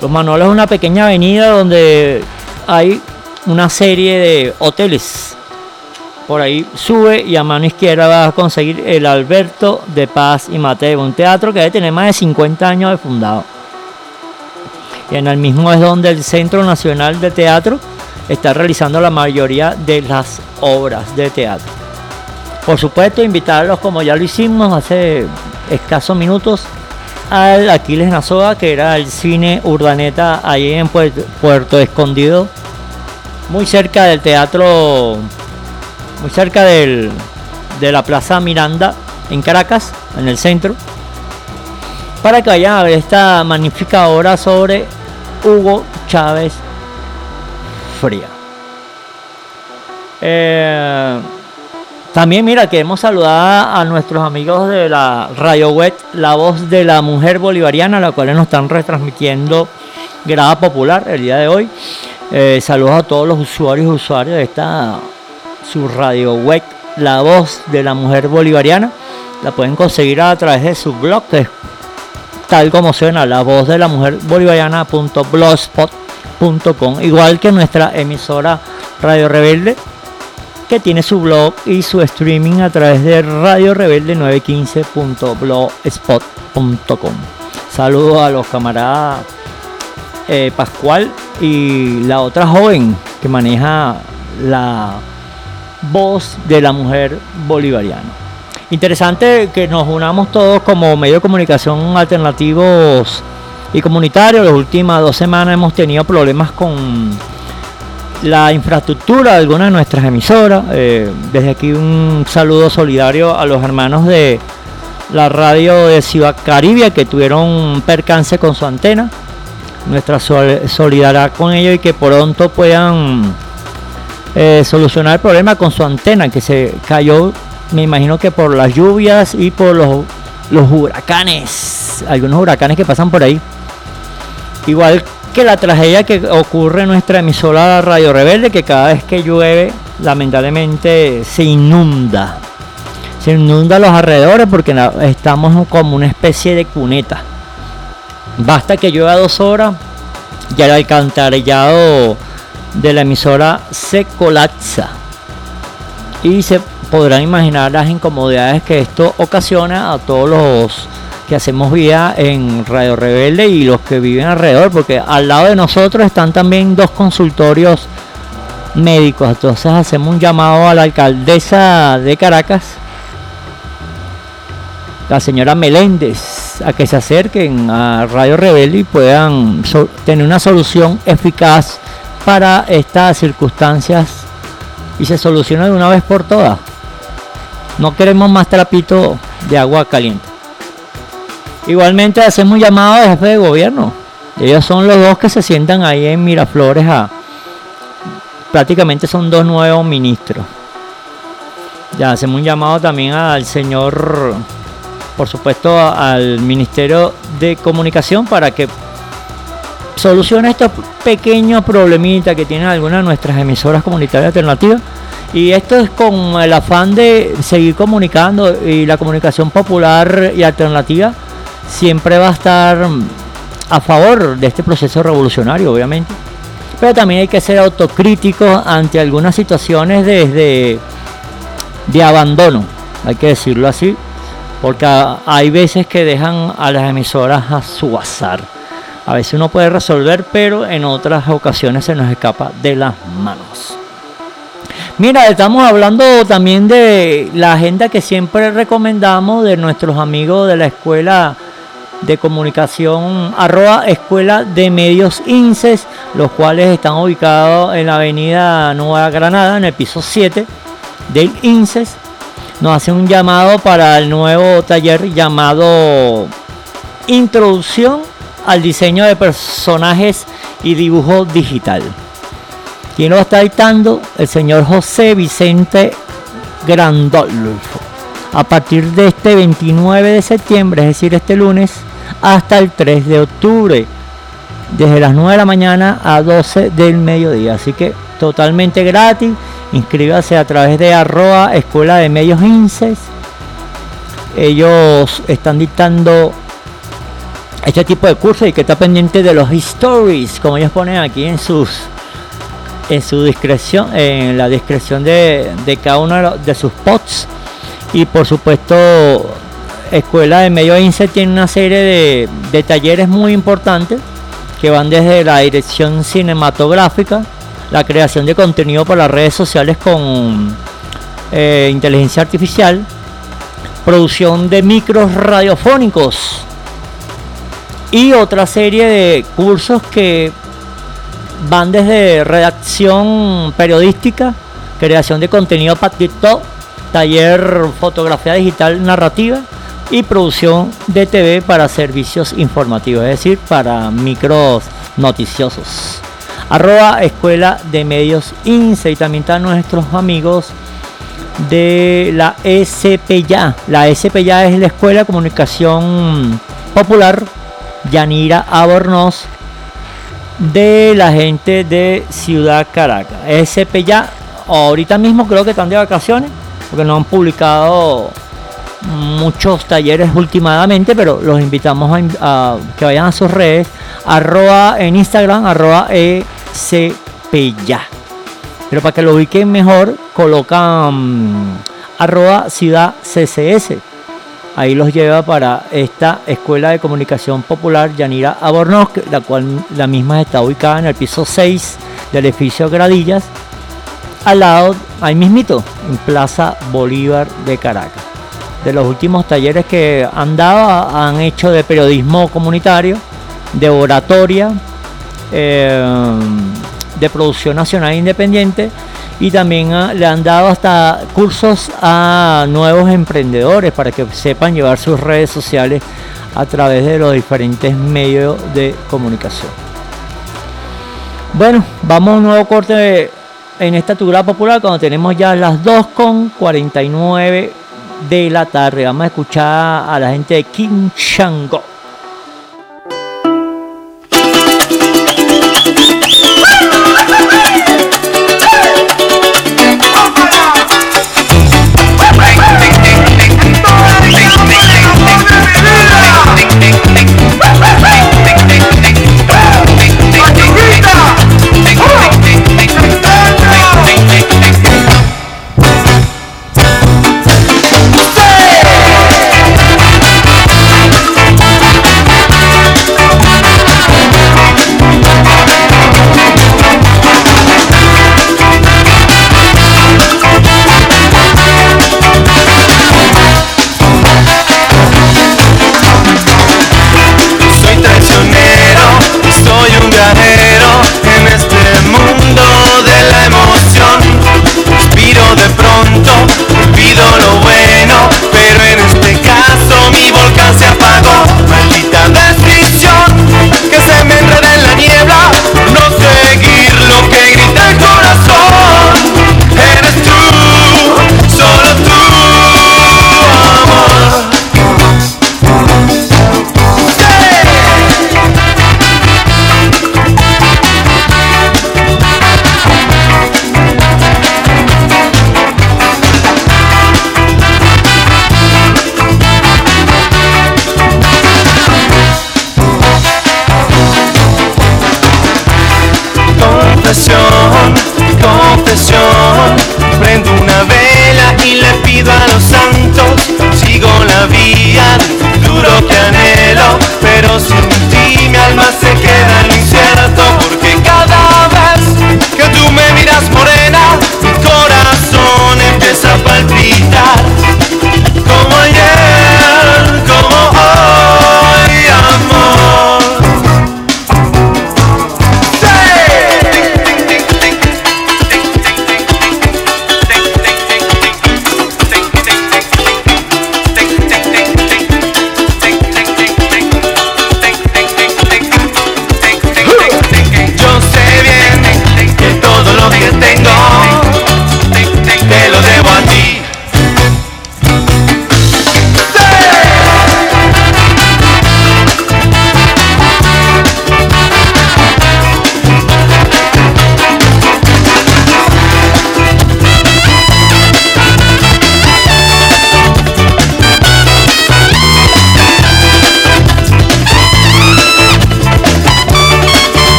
Los Manolos es una pequeña avenida donde hay una serie de hoteles. Por ahí sube y a mano izquierda vas a conseguir el Alberto de Paz y Mateo, un teatro que debe tener más de 50 años de fundado. Y en el mismo es donde el Centro Nacional de Teatro está realizando la mayoría de las obras de teatro. Por supuesto, invitarlos como ya lo hicimos hace escasos minutos al Aquiles Nazoa, que era el cine Urdaneta ahí en Puerto, Escondido, muy cerca del teatro, muy cerca del, de la Plaza Miranda en Caracas, en el centro, para que vayan a ver esta magnífica obra sobre Hugo Chávez fría. Eh, también mira, queremos saludar a nuestros amigos de la Radio Web, la voz de la mujer bolivariana, la cual nos están retransmitiendo grada popular el día de hoy. Eh, saludos a todos los usuarios y usuarios de esta su radio web, la voz de la mujer bolivariana. La pueden conseguir a través de su blog, tal como suena, la voz de la mujer igual que nuestra emisora Radio Rebelde, que tiene su blog y su streaming a través de Radio Rebelde 915.blogspot.com. Saludos a los camaradas eh, Pascual y la otra joven que maneja la voz de la mujer bolivariana. Interesante que nos unamos todos como medio de comunicación alternativos y comunitario. Las últimas dos semanas hemos tenido problemas con la infraestructura de algunas de nuestras emisoras. Eh, desde aquí un saludo solidario a los hermanos de la radio de Ciudad Caribia que tuvieron un percance con su antena. Nuestra solidaridad con ellos y que pronto puedan eh, solucionar el problema con su antena que se cayó, me imagino que por las lluvias y por los huracanes, algunos huracanes que pasan por ahí. Igual que la tragedia que ocurre en nuestra emisora Radio Rebelde, que cada vez que llueve, lamentablemente se inunda. Se inunda los alrededores porque estamos como una especie de cuneta. Basta que llueva dos horas, ya el alcantarillado de la emisora se colapsa. Y se podrán imaginar las incomodidades que esto ocasiona a todos los que hacemos vida en Radio Rebelde y los que viven alrededor, porque al lado de nosotros están también dos consultorios médicos. Entonces hacemos un llamado a la alcaldesa de Caracas, la señora Meléndez, a que se acerquen a Radio Rebelde y puedan tener una solución eficaz para estas circunstancias y se solucione de una vez por todas. No queremos más trapito de agua caliente. Igualmente hacemos un llamado de jefe de gobierno. Ellos son los dos que se sientan ahí en Miraflores a prácticamente son dos nuevos ministros. Ya hacemos un llamado también al señor, por supuesto, al Ministerio de Comunicación para que solucione estos pequeños problemitas que tienen algunas de nuestras emisoras comunitarias alternativas y esto es con el afán de seguir comunicando y la comunicación popular y alternativa siempre va a estar a favor de este proceso revolucionario, obviamente. Pero también hay que ser autocríticos ante algunas situaciones desde de abandono, hay que decirlo así, porque hay veces que dejan a las emisoras a su azar. A veces uno puede resolver, pero en otras ocasiones se nos escapa de las manos. Mira, estamos hablando también de la agenda que siempre recomendamos de nuestros amigos de la escuela de comunicación arroba escuela de medios INSES, los cuales están ubicados en la avenida Nueva Granada, en el piso 7 del INSES. Nos hace un llamado para el nuevo taller llamado Introducción al diseño de personajes y dibujo digital. ¿Quién lo está dictando? El señor José Vicente Grandolfo. A partir de este 29 de septiembre, es decir, este lunes, hasta el 3 de octubre. Desde las 9 de la mañana a 12 del mediodía. Así que totalmente gratis. Inscríbase a través de arroba escuela de medios INSES. Ellos están dictando este tipo de cursos y que está pendiente de los stories, como ellos ponen aquí en sus en su discreción, en la discreción de, cada uno de, sus posts. Y por supuesto, Escuela de Medio INSE tiene una serie de, talleres muy importantes que van desde la dirección cinematográfica, la creación de contenido para las redes sociales con eh, inteligencia artificial, producción de micros radiofónicos y otra serie de cursos que van desde redacción periodística, creación de contenido para TikTok, taller fotografía digital narrativa y producción de TV para servicios informativos, es decir, para micros noticiosos. Arroba Escuela de Medios INSE y también están nuestros amigos de la SPYA. La SPYA es la Escuela de Comunicación Popular Yanira Abornoz de la gente de Ciudad Caracas. SP ya, ahorita mismo creo que están de vacaciones, porque no han publicado muchos talleres últimamente, pero los invitamos a, que vayan a sus redes, arroba en Instagram, arroba ya. Pero para que lo ubiquen mejor, colocan arroba ciudad CCS ahí los lleva para esta Escuela de Comunicación Popular Yanira Abornoz, la cual la misma está ubicada en el piso 6 del edificio Gradillas, al lado, ahí mismito, en Plaza Bolívar de Caracas. De los últimos talleres que han dado, han hecho de periodismo comunitario, de oratoria, eh, de producción nacional independiente y también ah, le han dado hasta cursos a nuevos emprendedores para que sepan llevar sus redes sociales a través de los diferentes medios de comunicación. Bueno, vamos a un nuevo corte en esta tugra popular cuando tenemos ya las 2 con 49 de la tarde. Vamos a escuchar a la gente de King Shango.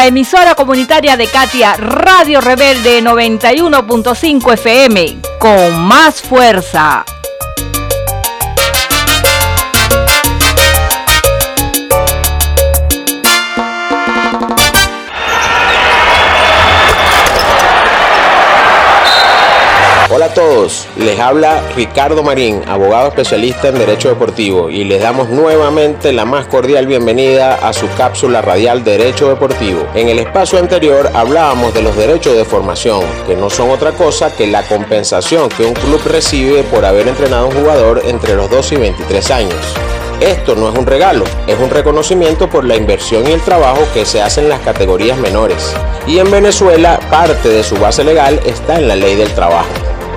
La emisora comunitaria de Katia, Radio Rebelde 91.5 FM, con más fuerza. Hola a todos, les habla Ricardo Marín, abogado especialista en Derecho Deportivo y les damos nuevamente la más cordial bienvenida a su cápsula radial Derecho Deportivo. En el espacio anterior hablábamos de los derechos de formación, que no son otra cosa que la compensación que un club recibe por haber entrenado a un jugador entre los 12 y 23 años. Esto no es un regalo, es un reconocimiento por la inversión y el trabajo que se hace en las categorías menores. Y en Venezuela parte de su base legal está en la ley del trabajo.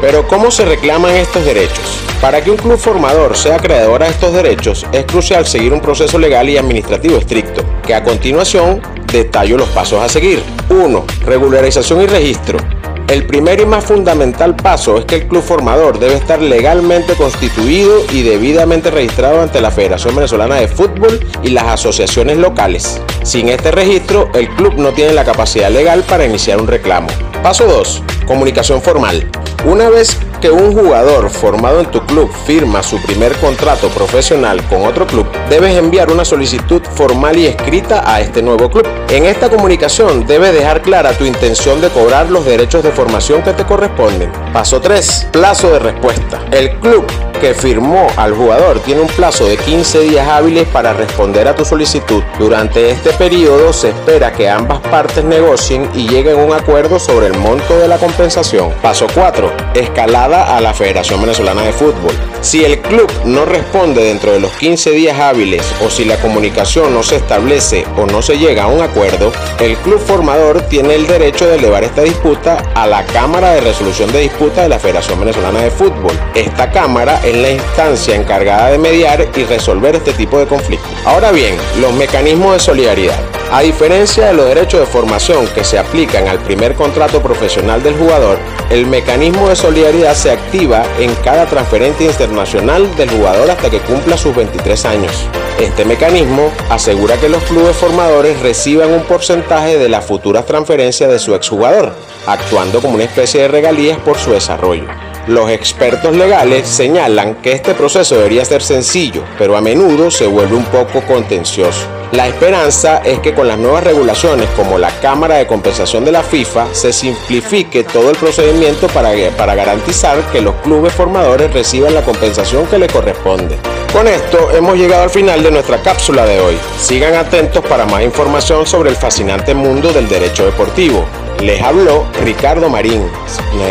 Pero ¿cómo se reclaman estos derechos? Para que un club formador sea creador de estos derechos, es crucial seguir un proceso legal y administrativo estricto, que a continuación detallo los pasos a seguir. 1. Regularización y registro. El primer y más fundamental paso es que el club formador debe estar legalmente constituido y debidamente registrado ante la Federación Venezolana de Fútbol y las asociaciones locales. Sin este registro, el club no tiene la capacidad legal para iniciar un reclamo. Paso 2. Comunicación formal. Una vez que un jugador formado en tu club firma su primer contrato profesional con otro club, debes enviar una solicitud formal y escrita a este nuevo club. En esta comunicación debes dejar clara tu intención de cobrar los derechos de formación que te corresponden. Paso 3. Plazo de respuesta. El club que firmó al jugador tiene un plazo de 15 días hábiles para responder a tu solicitud. Durante este periodo se espera que ambas partes negocien y lleguen a un acuerdo sobre el monto de la compensación. Paso 4. Escalada a la Federación Venezolana de Fútbol. Si el club no responde dentro de los 15 días hábiles o si la comunicación no se establece o no se llega a un acuerdo, el club formador tiene el derecho de elevar esta disputa a la Cámara de Resolución de Disputa de la Federación Venezolana de Fútbol. Esta Cámara es la instancia encargada de mediar y resolver este tipo de conflictos. Ahora bien, los mecanismos de solidaridad. A diferencia de los derechos de formación que se aplican al primer contrato profesional del jugador, el mecanismo de solidaridad se activa en cada transferencia internacional del jugador hasta que cumpla sus 23 años. Este mecanismo asegura que los clubes formadores reciban un porcentaje de las futuras transferencias de su exjugador, actuando como una especie de regalías por su desarrollo. Los expertos legales señalan que este proceso debería ser sencillo, pero a menudo se vuelve un poco contencioso. La esperanza es que con las nuevas regulaciones como la Cámara de Compensación de la FIFA se simplifique todo el procedimiento para, para garantizar que los clubes formadores reciban la compensación que les corresponde. Con esto hemos llegado al final de nuestra cápsula de hoy. Sigan atentos para más información sobre el fascinante mundo del derecho deportivo. Les habló Ricardo Marín.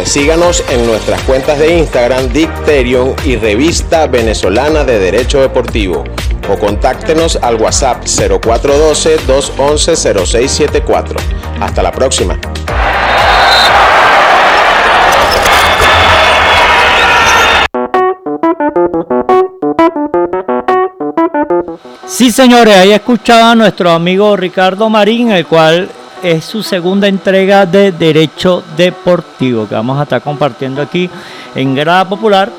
Síganos en nuestras cuentas de Instagram Dicterion y Revista Venezolana de Derecho Deportivo o contáctenos al WhatsApp 0412-211-0674. Hasta la próxima. Sí, señores, ahí escuchaba a nuestro amigo Ricardo Marín, el cual es su segunda entrega de Derecho Deportivo que vamos a estar compartiendo aquí en Grada Popular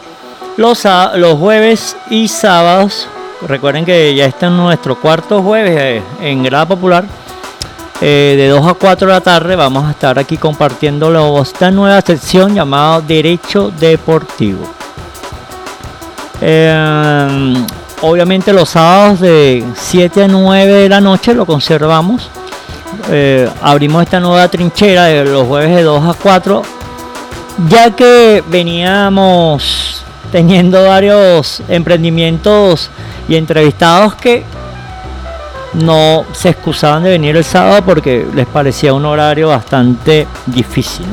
los, los jueves y sábados. Recuerden que ya está nuestro cuarto jueves eh, en Grada Popular. Eh, de 2 a 4 de la tarde vamos a estar aquí compartiendo esta nueva sección llamada Derecho Deportivo. Eh, obviamente los sábados de 7 a 9 de la noche lo conservamos abrimos esta nueva trinchera de los jueves de 2 a 4, ya que veníamos teniendo varios emprendimientos y entrevistados que no se excusaban de venir el sábado porque les parecía un horario bastante difícil.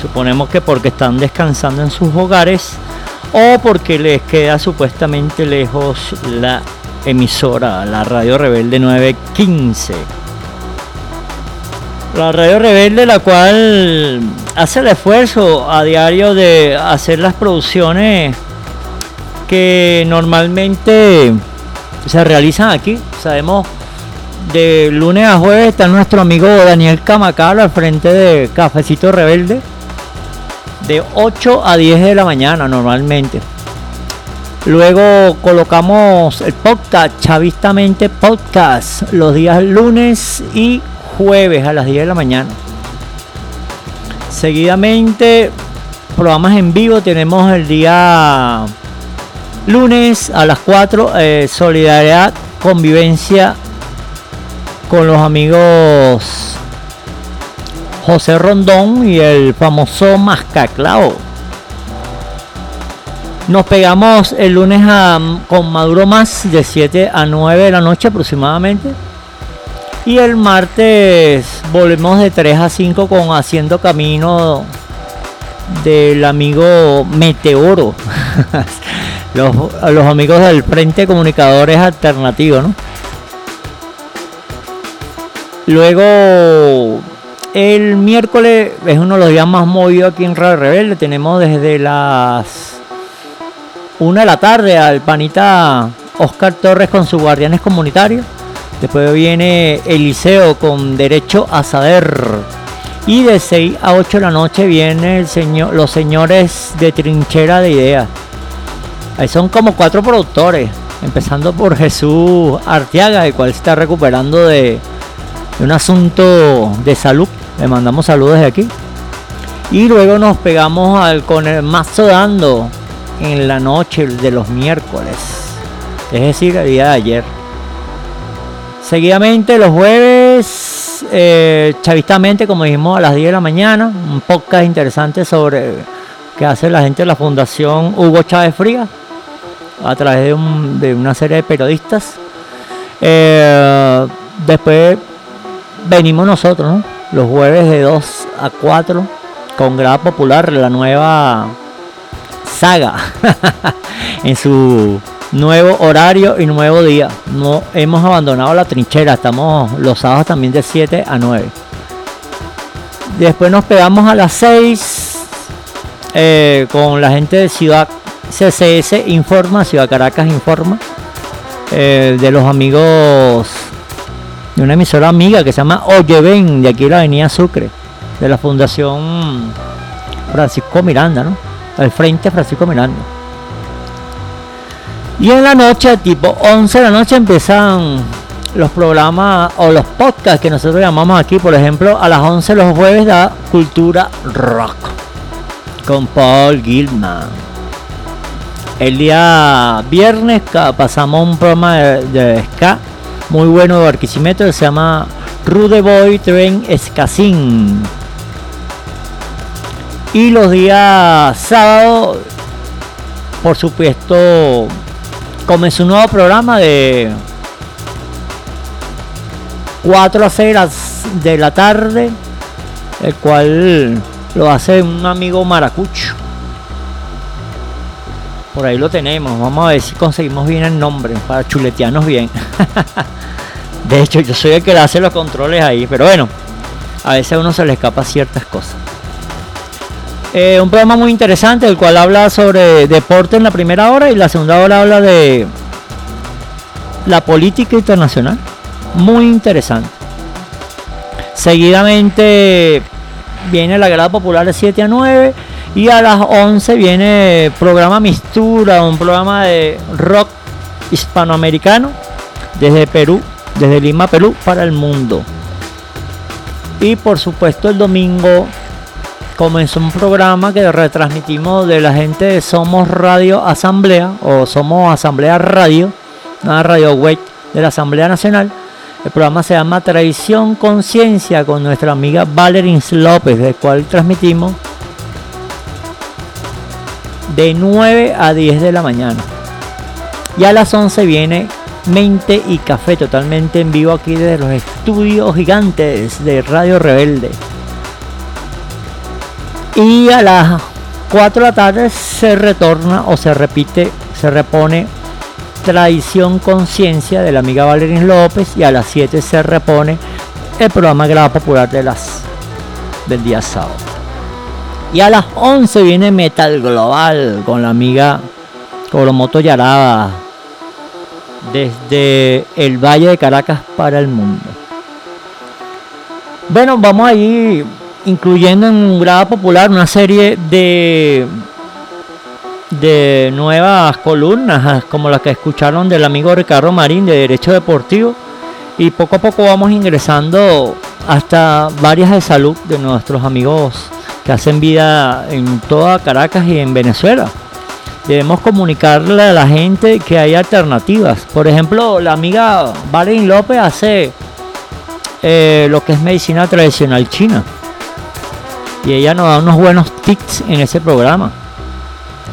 Suponemos que porque están descansando en sus hogares o porque les queda supuestamente lejos la emisora, la radio rebelde 915 la Radio Rebelde, la cual hace el esfuerzo a diario de hacer las producciones que normalmente se realizan aquí. Sabemos, de lunes a jueves está nuestro amigo Daniel Camacal al frente de Cafecito Rebelde, de 8 a 10 de la mañana normalmente. Luego colocamos el podcast, Chavistamente Podcast, los días lunes y jueves a las 10 de la mañana. Seguidamente, programas en vivo. Tenemos el día lunes a las 4, eh, solidaridad, convivencia con los amigos José Rondón y el famoso Mascaclao. Nos pegamos el lunes con Maduro Más de 7 a 9 de la noche aproximadamente. Y el martes volvemos de 3 a 5 con Haciendo Camino del amigo Meteoro. los, amigos del Frente Comunicadores Alternativos, ¿no? Luego, el miércoles es uno de los días más movidos aquí en Radio Rebelde. Tenemos desde las 1 de la tarde al panita Oscar Torres con sus guardianes comunitarios. Después viene Eliseo con Derecho a Saber. Y de 6 a 8 de la noche viene el señor, los señores de Trinchera de Ideas. Ahí son como cuatro productores. Empezando por Jesús Arteaga, el cual está recuperando de, un asunto de salud. Le mandamos saludos desde aquí. Y luego nos pegamos al, con el mazo dando en la noche de los miércoles. Es decir, el día de ayer. Seguidamente los jueves, eh, chavistamente, como dijimos, a las 10 de la mañana, un podcast interesante sobre que hace la gente de la Fundación Hugo Chávez Fría a través de, una serie de periodistas. Eh, después venimos nosotros, los jueves de 2 a 4 con Grada Popular, la nueva saga en su nuevo horario y nuevo día. No hemos abandonado la trinchera, estamos los sábados también de 7 a 9. Después nos pegamos a las 6 eh, con la gente de Ciudad CCS Informa, Ciudad Caracas Informa, eh, de los amigos de una emisora amiga que se llama Oye Ven, de aquí la Avenida Sucre, de la Fundación Francisco Miranda, ¿no? Al frente Francisco Miranda. Y en la noche, tipo 11 de la noche, empiezan los programas o los podcasts que nosotros llamamos aquí, por ejemplo, a las 11 los jueves da Cultura Rock con Paul Gilman. El día viernes pasamos un programa de, ska muy bueno de Barquisimeto que se llama Rude Boy Train Escasín. Y los días sábado, por supuesto, comenzó un nuevo programa de 4 a 6 de la tarde, el cual lo hace un amigo maracucho. Por ahí lo tenemos. Vamos a ver si conseguimos bien el nombre para chuletearnos bien. de hecho, yo soy el que hace los controles ahí. Pero bueno, a veces a uno se le escapa ciertas cosas. Eh, un programa muy interesante, el cual habla sobre deporte en la primera hora y la segunda hora habla de la política internacional. Muy interesante. Seguidamente viene la grada popular de 7 a 9 y a las 11 viene programa Mistura, un programa de rock hispanoamericano desde Perú, desde Lima, Perú, para el mundo. Y por supuesto el domingo comenzó un programa que retransmitimos de la gente de Somos Radio Asamblea o Somos Asamblea Radio, una radio web de la Asamblea Nacional. El programa se llama Tradición Conciencia con nuestra amiga Valerins López, del cual transmitimos de 9 a 10 de la mañana. Y a las 11 viene Mente y Café totalmente en vivo aquí desde los estudios gigantes de Radio Rebelde. Y a las 4 de la tarde se retorna o se repite, se repone Tradición Conciencia de la amiga Valerín López y a las 7 se repone el programa Grado Popular de las del día sábado. Y a las 11 viene Metal Global con la amiga Coromoto Yaraba desde el Valle de Caracas para el mundo. Bueno, vamos a ir incluyendo en un grado popular una serie de de nuevas columnas como las que escucharon del amigo Ricardo Marín de Derecho Deportivo y poco a poco vamos ingresando hasta varias de salud de nuestros amigos que hacen vida en toda Caracas y en Venezuela. Debemos comunicarle a la gente que hay alternativas. Por ejemplo, la amiga Valen López hace eh, lo que es medicina tradicional china. Y ella nos da unos buenos tips en ese programa.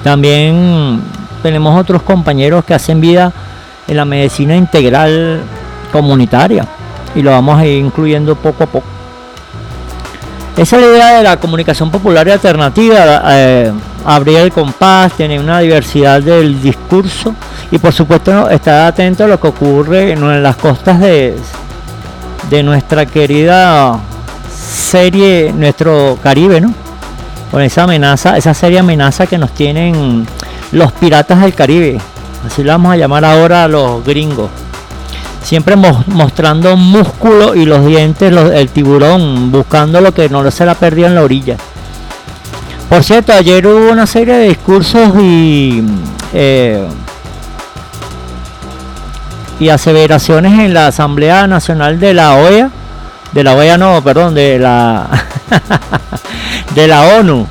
También tenemos otros compañeros que hacen vida en la medicina integral comunitaria y lo vamos a ir incluyendo poco a poco. Esa es la idea de la comunicación popular y alternativa, eh, abrir el compás, tener una diversidad del discurso y por supuesto estar atento a lo que ocurre en las costas de, de nuestra querida serie, nuestro Caribe, ¿no? Con esa amenaza, esa serie amenaza que nos tienen los piratas del Caribe, así lo vamos a llamar ahora los gringos siempre mostrando músculo y los dientes, el tiburón, buscando lo que no se la perdió en la orilla. Por cierto, ayer hubo una serie de discursos y, eh, y aseveraciones en la Asamblea Nacional de la OEA, de la OEA no, perdón, de la de la ONU,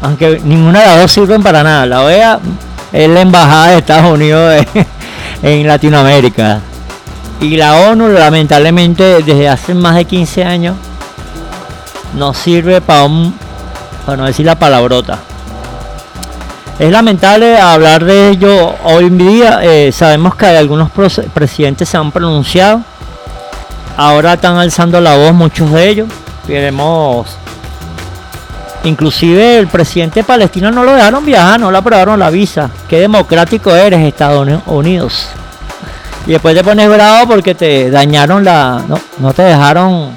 aunque ninguna de las dos sirven para nada. La OEA es la embajada de Estados Unidos en Latinoamérica. Y la ONU lamentablemente desde hace más de 15 años no sirve para para no decir la palabrota. Es lamentable hablar de ello hoy en día. Eh, sabemos que algunos presidentes se han pronunciado. Ahora están alzando la voz muchos de ellos. Queremos. Inclusive el presidente palestino no lo dejaron viajar, no le aprobaron la visa. Qué democrático eres, Estados Unidos. Y después te pones bravo porque te dañaron la. No, no te dejaron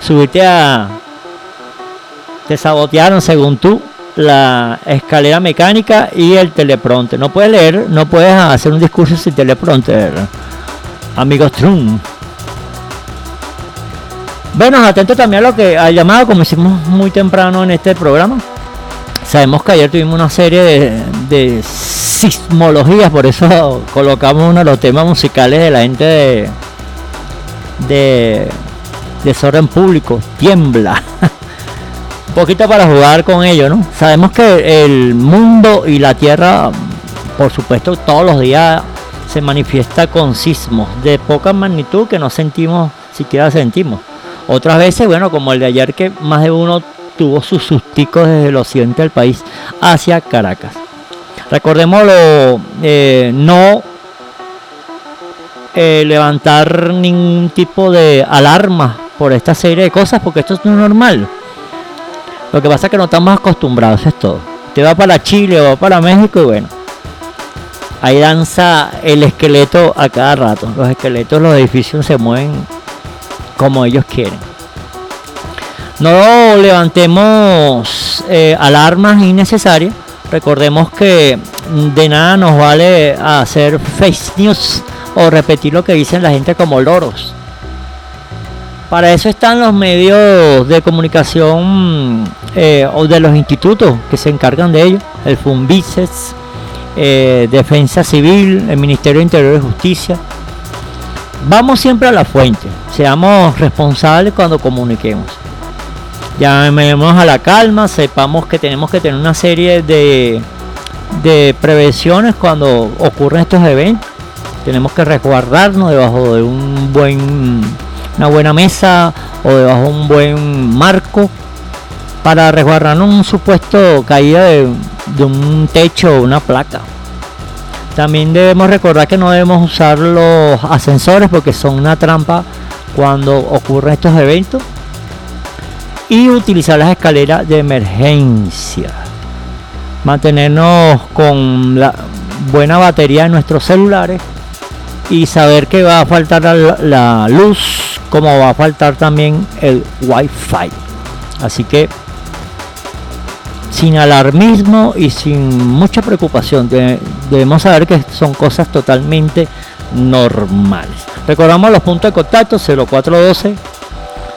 subirte a. Te sabotearon según tú la escalera mecánica y el teleprompter. No puedes leer, no puedes hacer un discurso sin teleprompter. Amigos Trump. Bueno, atento también a lo que ha llamado, como hicimos muy temprano en este programa. Sabemos que ayer tuvimos una serie de, de sismologías, por eso colocamos uno de los temas musicales de la gente de, de desorden público, tiembla. Un poquito para jugar con ello, ¿no? Sabemos que el mundo y la tierra, por supuesto, todos los días se manifiesta con sismos de poca magnitud que no sentimos, siquiera sentimos. Otras veces, bueno, como el de ayer que más de uno tuvo sus susticos desde el occidente del país hacia Caracas. Recordémoslo, eh, no eh, levantar ningún tipo de alarma por esta serie de cosas porque esto es normal. Lo que pasa es que no estamos acostumbrados, es todo. Te va para Chile o para México y bueno, ahí danza el esqueleto a cada rato. Los esqueletos, los edificios se mueven como ellos quieren. No levantemos eh, alarmas innecesarias Recordemos que de nada nos vale hacer face news o repetir lo que dicen la gente como loros. Para eso están los medios de comunicación eh, o de los institutos que se encargan de ello, el FUNVICES, eh, Defensa Civil, el Ministerio de Interior y Justicia. Vamos siempre a la fuente, seamos responsables cuando comuniquemos llamémonos a la calma, sepamos que tenemos que tener una serie de, de prevenciones cuando ocurren estos eventos. Tenemos que resguardarnos debajo de un buen, una buena mesa o debajo de un buen marco para resguardarnos un supuesto caída de, de un techo o una placa. También debemos recordar que no debemos usar los ascensores porque son una trampa cuando ocurren estos eventos y utilizar las escaleras de emergencia. Mantenernos con la buena batería de nuestros celulares y saber que va a faltar la, luz como va a faltar también el wifi. Así que sin alarmismo y sin mucha preocupación. debemos saber que son cosas totalmente normales. Recordamos los puntos de contacto 0412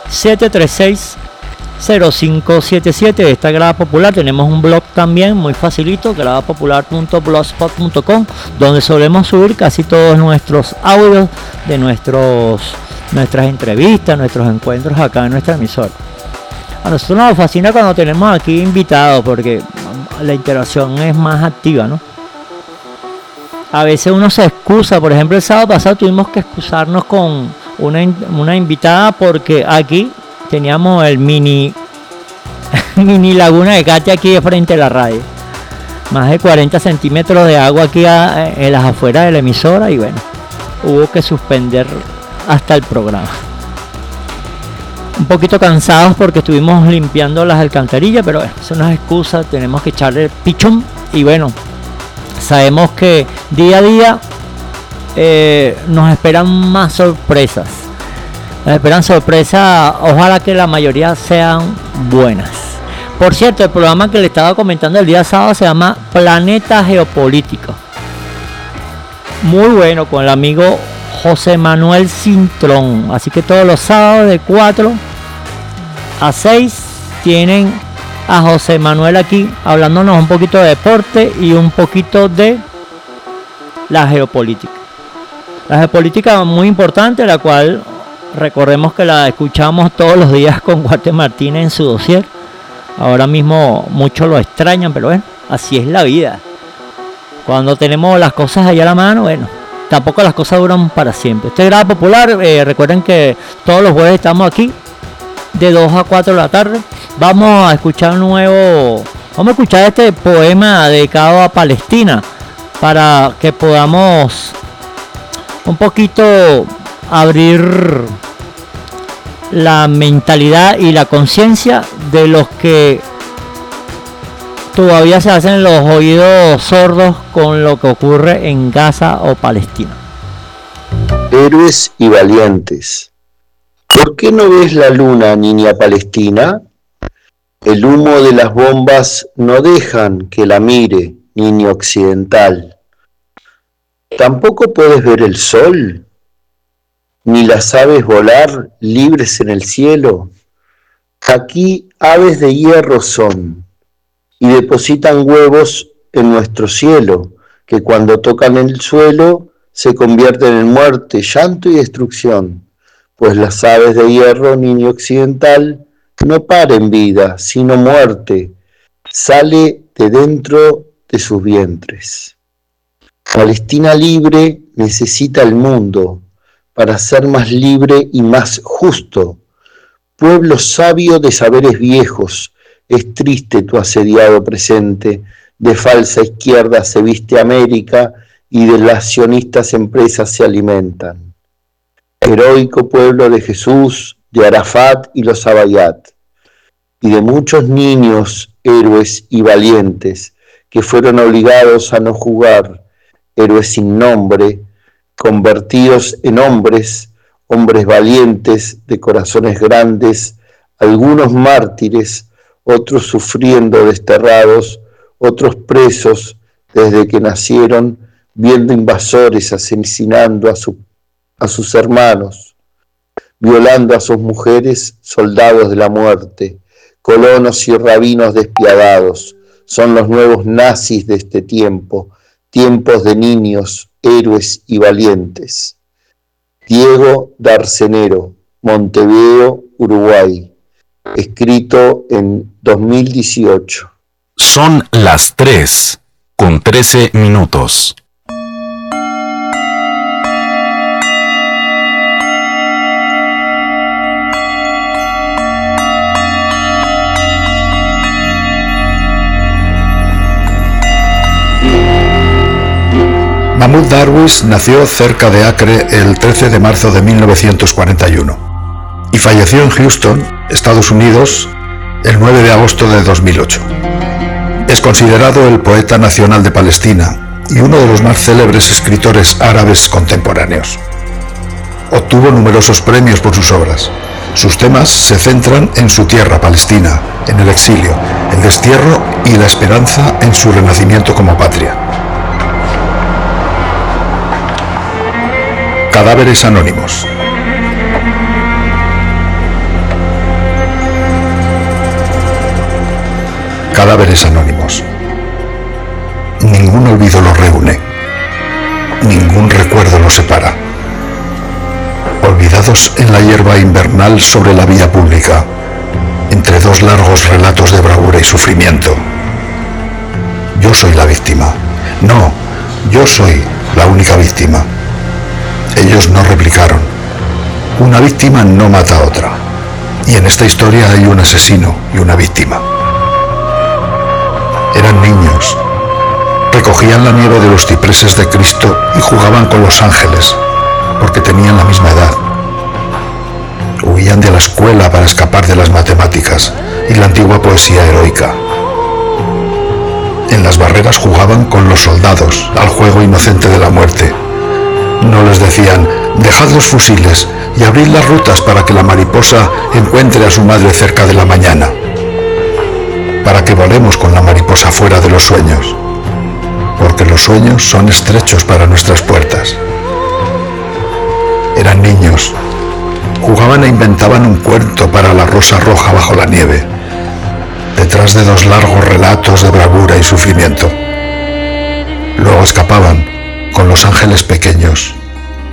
736 0577 de esta grada popular. Tenemos un blog también muy facilito, gradapopular.blogspot.com, donde solemos subir casi todos nuestros audios de nuestros nuestras entrevistas, nuestros encuentros acá en nuestra emisora. A nosotros nos fascina cuando tenemos aquí invitados porque la interacción es más activa, ¿no? A veces uno se excusa, por ejemplo el sábado pasado tuvimos que excusarnos con una, una invitada porque aquí teníamos el mini mini laguna de Katia aquí de frente a la radio. Más de 40 centímetros de agua aquí en las afueras de la emisora y bueno, hubo que suspender hasta el programa. Un poquito cansados porque estuvimos limpiando las alcantarillas, pero bueno, eso no excusa, tenemos que echarle pichón y bueno, sabemos que día a día eh, nos esperan más sorpresas. Esperan sorpresas, ojalá que la mayoría sean buenas. Por cierto, el programa que le estaba comentando el día sábado se llama Planeta Geopolítico. Muy bueno con el amigo José Manuel Cintrón. Así que todos los sábados de 4 a 6 tienen a José Manuel aquí hablándonos un poquito de deporte y un poquito de la geopolítica. La geopolítica muy importante, la cual recordemos que la escuchamos todos los días con Guate Martínez en su dossier. Ahora mismo muchos lo extrañan, pero bueno, así es la vida. Cuando tenemos las cosas allá a la mano, bueno, tampoco las cosas duran para siempre. Este grado popular, eh, recuerden que todos los jueves estamos aquí de 2 a 4 de la tarde. Vamos a escuchar un nuevo, vamos a escuchar este poema dedicado a Palestina para que podamos un poquito abrir la mentalidad y la conciencia de los que todavía se hacen los oídos sordos con lo que ocurre en Gaza o Palestina. Héroes y valientes. ¿Por qué no ves la luna, niña palestina? El humo de las bombas no dejan que la mire, niño occidental. ¿Tampoco puedes ver el sol? ¿Ni las aves volar libres en el cielo? Aquí aves de hierro son y depositan huevos en nuestro cielo, que cuando tocan el suelo se convierten en muerte, llanto y destrucción, pues las aves de hierro, niño occidental, no paren vida, sino muerte, sale de dentro de sus vientres. Palestina libre necesita el mundo para ser más libre y más justo. Pueblo sabio de saberes viejos, es triste tu asediado presente, de falsa izquierda se viste América y de las sionistas empresas se alimentan. Heroico pueblo de Jesús, de Arafat y los Abayat, y de muchos niños, héroes y valientes, que fueron obligados a no jugar, héroes sin nombre, convertidos en hombres, hombres valientes, de corazones grandes, algunos mártires, otros sufriendo desterrados, otros presos desde que nacieron, viendo invasores asesinando a, a sus hermanos, violando a sus mujeres, soldados de la muerte, colonos y rabinos despiadados, son los nuevos nazis de este tiempo, tiempos de niños, héroes y valientes. Diego Darcenero, Montevideo, Uruguay escrito en 2018. Son las 3 con 13 minutos. Mahmoud Darwish nació cerca de Acre el 13 de marzo de 1941 y falleció en Houston, Estados Unidos, el 9 de agosto de 2008. Es considerado el poeta nacional de Palestina y uno de los más célebres escritores árabes contemporáneos. Obtuvo numerosos premios por sus obras. Sus temas se centran en su tierra palestina, en el exilio, el destierro y la esperanza en su renacimiento como patria. Cadáveres Anónimos, cadáveres anónimos. Ningún olvido los reúne, ningún recuerdo los separa. olvidados en la hierba invernal sobre la vía pública, entre dos largos relatos de bravura y sufrimiento. Yo soy la víctima. No, yo soy la única víctima. Ellos no replicaron. Una víctima no mata a otra. Y en esta historia hay un asesino y una víctima. Eran niños. Recogían la nieve de los cipreses de Cristo y jugaban con los ángeles, porque tenían la misma edad. Huían de la escuela para escapar de las matemáticas y la antigua poesía heroica. En las barreras jugaban con los soldados al juego inocente de la muerte. No les decían, dejad los fusiles y abrid las rutas para que la mariposa encuentre a su madre cerca de la mañana, para que volemos con la mariposa fuera de los sueños, porque los sueños son estrechos para nuestras puertas. Eran niños, jugaban e inventaban un cuento para la rosa roja bajo la nieve, detrás de dos largos relatos de bravura y sufrimiento. Luego escapaban con los ángeles pequeños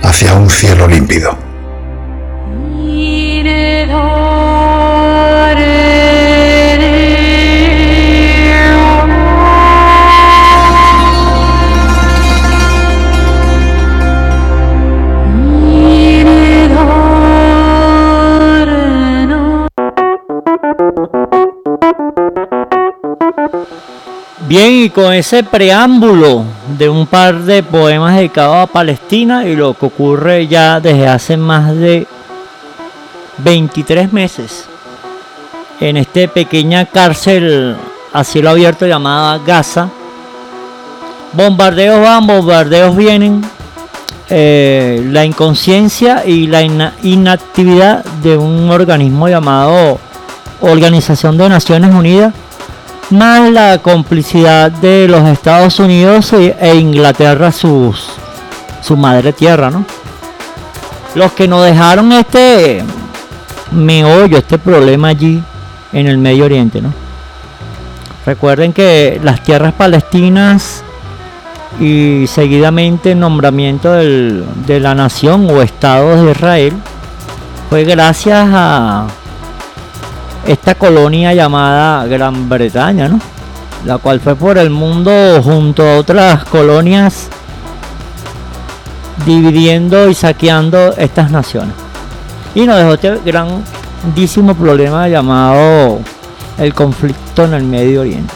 hacia un cielo límpido. Bien, y con ese preámbulo de un par de poemas dedicados a Palestina y lo que ocurre ya desde hace más de 23 meses en esta pequeña cárcel a cielo abierto llamada Gaza. Bombardeos van, bombardeos vienen. eh, la inconsciencia y la ina- inactividad de un organismo llamado Organización de Naciones Unidas más la complicidad de los Estados Unidos e e Inglaterra, sus, su madre tierra, ¿no? Los que nos dejaron este meollo, este problema allí en el Medio Oriente, ¿no? Recuerden que las tierras palestinas y seguidamente el nombramiento del- de la nación o Estado de Israel fue gracias a esta colonia llamada Gran Bretaña, ¿no? La cual fue por el mundo junto a otras colonias dividiendo y saqueando estas naciones. Y nos dejó este grandísimo problema llamado el conflicto en el Medio Oriente.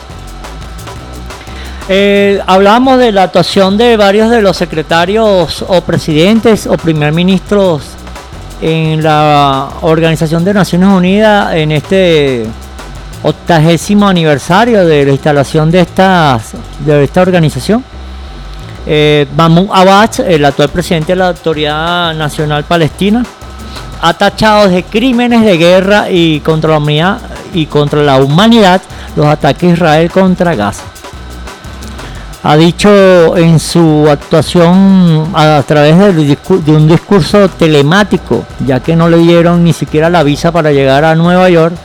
Eh, hablamos de la actuación de varios de los secretarios o presidentes o primer ministros en la Organización de Naciones Unidas en este octagésimo aniversario de la instalación de, estas, de esta organización. Eh, Mahmoud Abbas, el actual presidente de la Autoridad Nacional Palestina, ha tachado de crímenes de guerra y contra la humanidad, y contra la humanidad los ataques de Israel contra Gaza ha dicho en su actuación a través de un discurso telemático, ya que no le dieron ni siquiera la visa para llegar a Nueva York,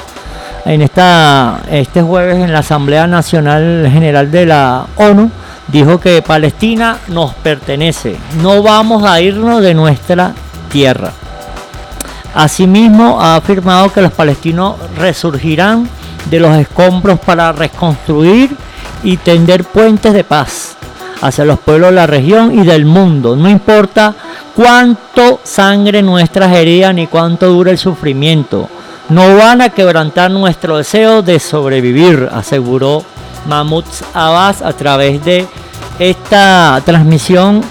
en esta, este jueves en la Asamblea Nacional General de la ONU, dijo que Palestina nos pertenece, no vamos a irnos de nuestra tierra. Asimismo, ha afirmado que los palestinos resurgirán de los escombros para reconstruir y tender puentes de paz hacia los pueblos de la región y del mundo. No importa cuánto sangre nuestras heridas ni cuánto dure el sufrimiento. No van a quebrantar nuestro deseo de sobrevivir, aseguró Mahmoud Abbas a través de esta transmisión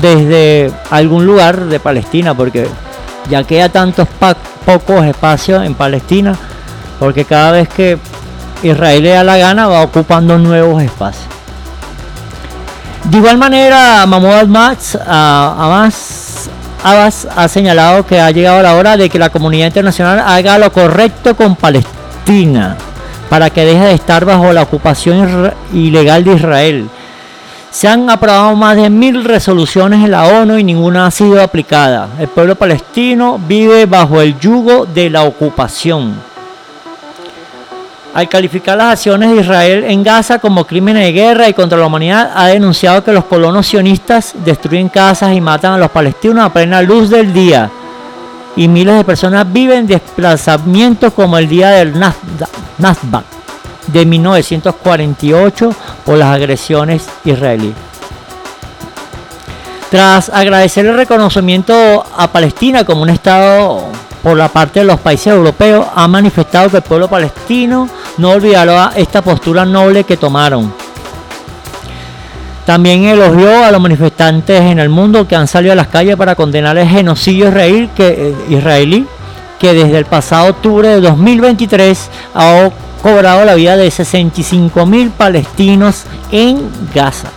desde algún lugar de Palestina, porque ya queda tantos pocos espacios en Palestina, porque cada vez que Israel le da la gana va ocupando nuevos espacios. De igual manera, Mahmoud Abbas, ah, Abbas- Abbas ha señalado que ha llegado la hora de que la comunidad internacional haga lo correcto con Palestina para que deje de estar bajo la ocupación ilegal de Israel. Se han aprobado más de mil resoluciones en la ONU y ninguna ha sido aplicada. El pueblo palestino vive bajo el yugo de la ocupación. Al calificar las acciones de Israel en Gaza como crímenes de guerra y contra la humanidad, ha denunciado que los colonos sionistas destruyen casas y matan a los palestinos a plena luz del día, y miles de personas viven desplazamientos como el día del Nasdaq de 1948 por las agresiones israelíes. Tras agradecer el reconocimiento a Palestina como un Estado por la parte de los países europeos, ha manifestado que el pueblo palestino no olvidará esta postura noble que tomaron. También elogió a los manifestantes en el mundo que han salido a las calles para condenar el genocidio israelí que, eh, israelí, que desde el pasado octubre de 2023 ha cobrado la vida de 65 mil palestinos en Gaza.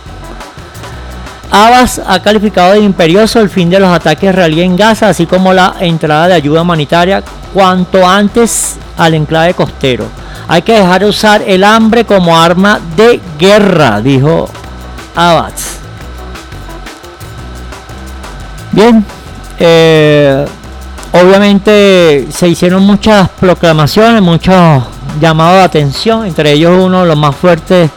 Abbas ha calificado de imperioso el fin de los ataques israelíes en Gaza, así como la entrada de ayuda humanitaria cuanto antes al enclave costero. Hay que dejar de usar el hambre como arma de guerra, dijo Abbas. Bien, eh, obviamente se hicieron muchas proclamaciones, muchos llamados de atención, entre ellos uno de los más fuertes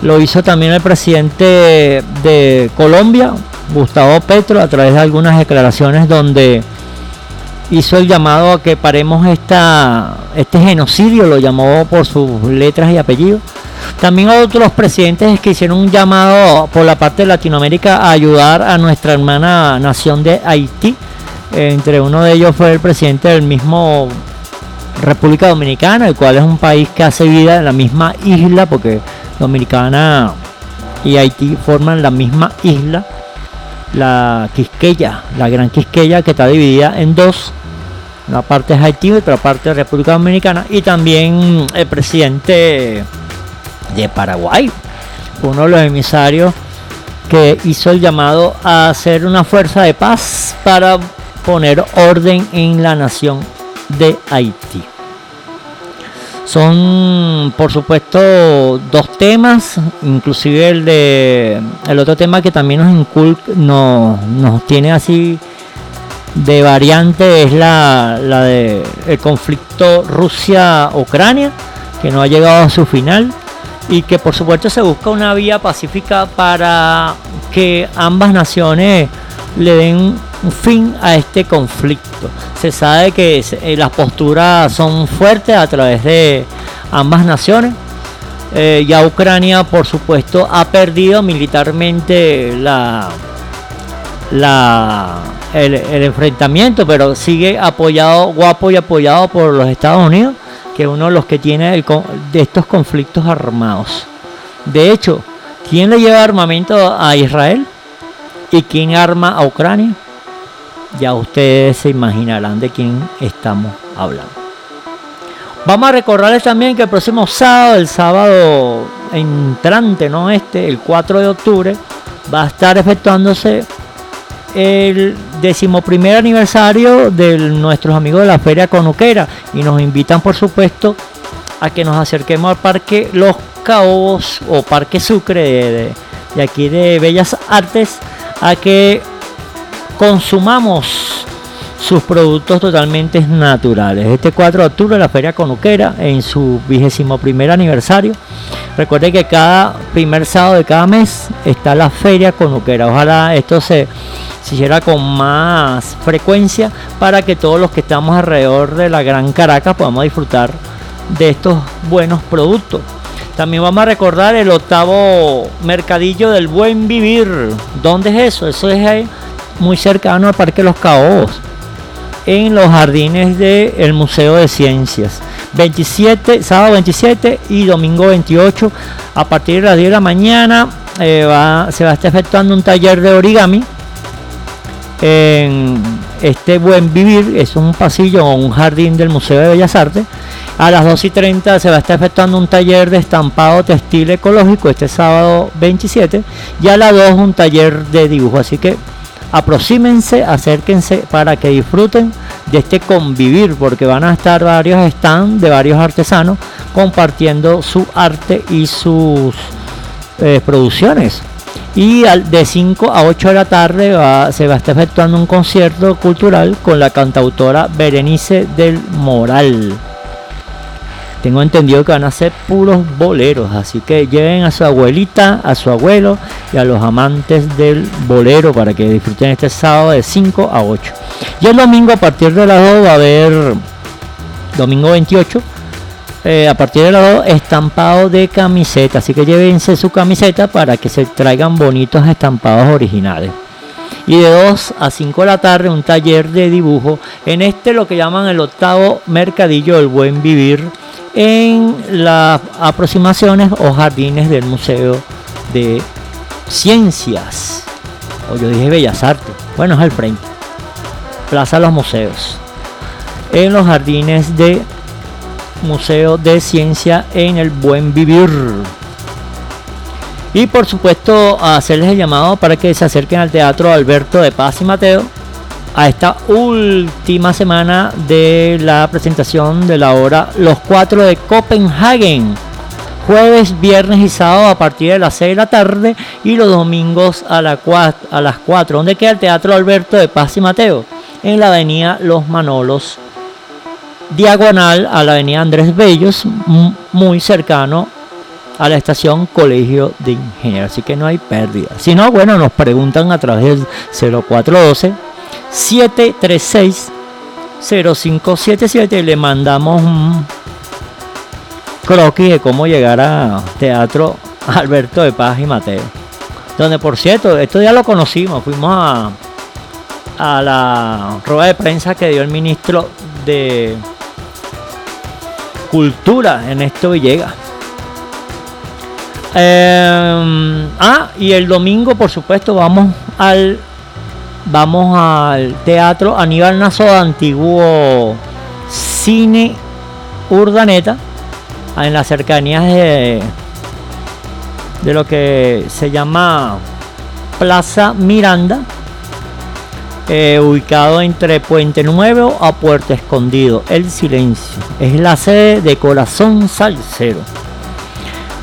lo hizo también el presidente de Colombia, Gustavo Petro, a través de algunas declaraciones donde hizo el llamado a que paremos este genocidio, lo llamó por sus letras y apellidos. También otros presidentes que hicieron un llamado por la parte de Latinoamérica a ayudar a nuestra hermana nación de Haití. Entre uno de ellos fue el presidente del mismo República Dominicana, el cual es un país que hace vida en la misma isla, porque Dominicana y Haití forman la misma isla, la Quisqueya, la Gran Quisqueya, que está dividida en dos. Una parte es Haití otra parte es República Dominicana. Y también el presidente de Paraguay, uno de los emisarios que hizo el llamado a hacer una fuerza de paz para poner orden en la nación de Haití. Son, por supuesto, dos temas, inclusive el de el otro tema que también nos inculca, nos, tiene así de variante es la, la de el conflicto Rusia-Ucrania, que no ha llegado a su final y que por supuesto se busca una vía pacífica para que ambas naciones le den fin a este conflicto. Se sabe que eh, las posturas son fuertes a través de ambas naciones. Eh, ya Ucrania, por supuesto, ha perdido militarmente la, el, enfrentamiento, pero sigue apoyado, guapo y apoyado por los Estados Unidos, que es uno de los que tiene el, de estos conflictos armados. De hecho, ¿quién le lleva armamento a Israel? ¿Y quién arma a Ucrania? ya ustedes se imaginarán de quién estamos hablando. Vamos a recordarles también que el próximo sábado, el sábado entrante, no este, el 4 de octubre, va a estar efectuándose el decimoprimer aniversario de nuestros amigos de la Feria Conuquera y nos invitan por supuesto a que nos acerquemos al Parque Los Caobos o Parque Sucre de aquí de Bellas Artes a que consumamos sus productos totalmente naturales. Este 4 de octubre la Feria Conuquera en su vigésimo primer aniversario. Recuerde que cada primer sábado de cada mes está la Feria Conuquera. Ojalá esto se, se hiciera con más frecuencia para que todos los que estamos alrededor de la Gran Caracas podamos disfrutar de estos buenos productos. También vamos a recordar el octavo mercadillo del buen vivir. ¿Dónde es eso? Eso es muy cercano al Parque Los Caobos, en los jardines del Museo de Ciencias. 27, sábado 27 y domingo 28, a partir de las 10 de la mañana, eh, se va a estar efectuando un taller de origami en este buen vivir, es un pasillo o un jardín del Museo de Bellas Artes. A las 2 y 30 se va a estar efectuando un taller de estampado textil ecológico este sábado 27 y a las 2 un taller de dibujo. Así que aproxímense, acérquense para que disfruten de este convivir, porque van a estar varios stands de varios artesanos compartiendo su arte y sus eh, producciones. Y de 5 a 8 de la tarde se va a estar efectuando un concierto cultural con la cantautora Berenice del Moral. Tengo entendido que van a ser puros boleros, así que lleven a su abuelita, a su abuelo y a los amantes del bolero para que disfruten este sábado de 5 a 8. Y el domingo a partir de las 2 va a haber, domingo 28, eh, a partir de las 2 estampado de camiseta, así que llévense su camiseta para que se traigan bonitos estampados originales y de 2 a 5 de la tarde un taller de dibujo en este lo que llaman el octavo mercadillo del buen vivir en las aproximaciones o jardines del Museo de Ciencias. O yo dije Bellas Artes. Bueno, es al frente. Plaza Los Museos. En los jardines de Museo de Ciencia en el Buen Vivir. Y por supuesto hacerles el llamado para que se acerquen al Teatro Alberto de Paz y Mateo a esta última semana de la presentación de la obra Los Cuatro de Copenhagen. Jueves, viernes y sábado a partir de las 6 de la tarde y los domingos a, a las 4. donde queda el Teatro Alberto de Paz y Mateo? En la avenida Los Manolos, diagonal a la avenida Andrés Bellos, muy cercano a la estación Colegio de Ingenieros. Así que no hay pérdida. Si no, bueno, nos preguntan a través del 0412 736 0577 le mandamos un croquis de cómo llegar a Teatro Alberto de Paz y Mateo. Donde por cierto, esto ya lo conocimos, fuimos a, a la rueda de prensa que dio el ministro de Cultura, en esto Villegas. Eh, ah, y el domingo, por supuesto, vamos al vamos al teatro Aníbal Nazo, antiguo cine Urdaneta, en las cercanías de, de lo que se llama Plaza Miranda, eh, ubicado entre Puente Nuevo a Puerto Escondido. El Silencio es la sede de Corazón Salcero.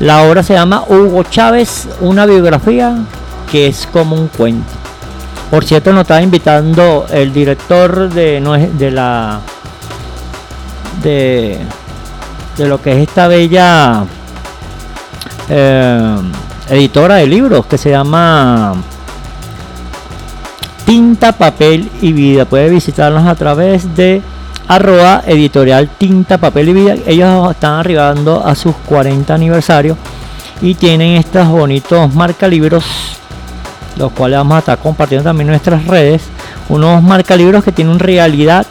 La obra se llama Hugo Chávez, una biografía que es como un cuento. Por cierto, nos estaba invitando el director de, de la de, de lo que es esta bella eh, editora de libros que se llama Tinta, Papel y Vida. Puede visitarnos a través de arroba editorial Tinta, Papel y Vida. Ellos están arribando a sus 40 aniversarios y tienen estos bonitos marcalibros los cuales vamos a estar compartiendo también nuestras redes, unos marcalibros que tienen realidad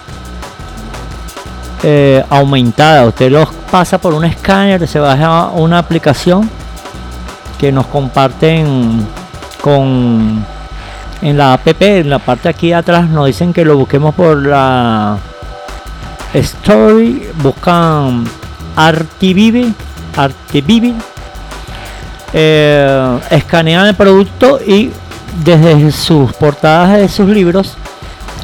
eh, aumentada. Usted los pasa por un escáner, se baja una aplicación que nos comparten con en la app, en la parte aquí atrás nos dicen que lo busquemos por la Story, buscan Artivive, Artivive, eh, escanean el producto y desde sus portadas de sus libros,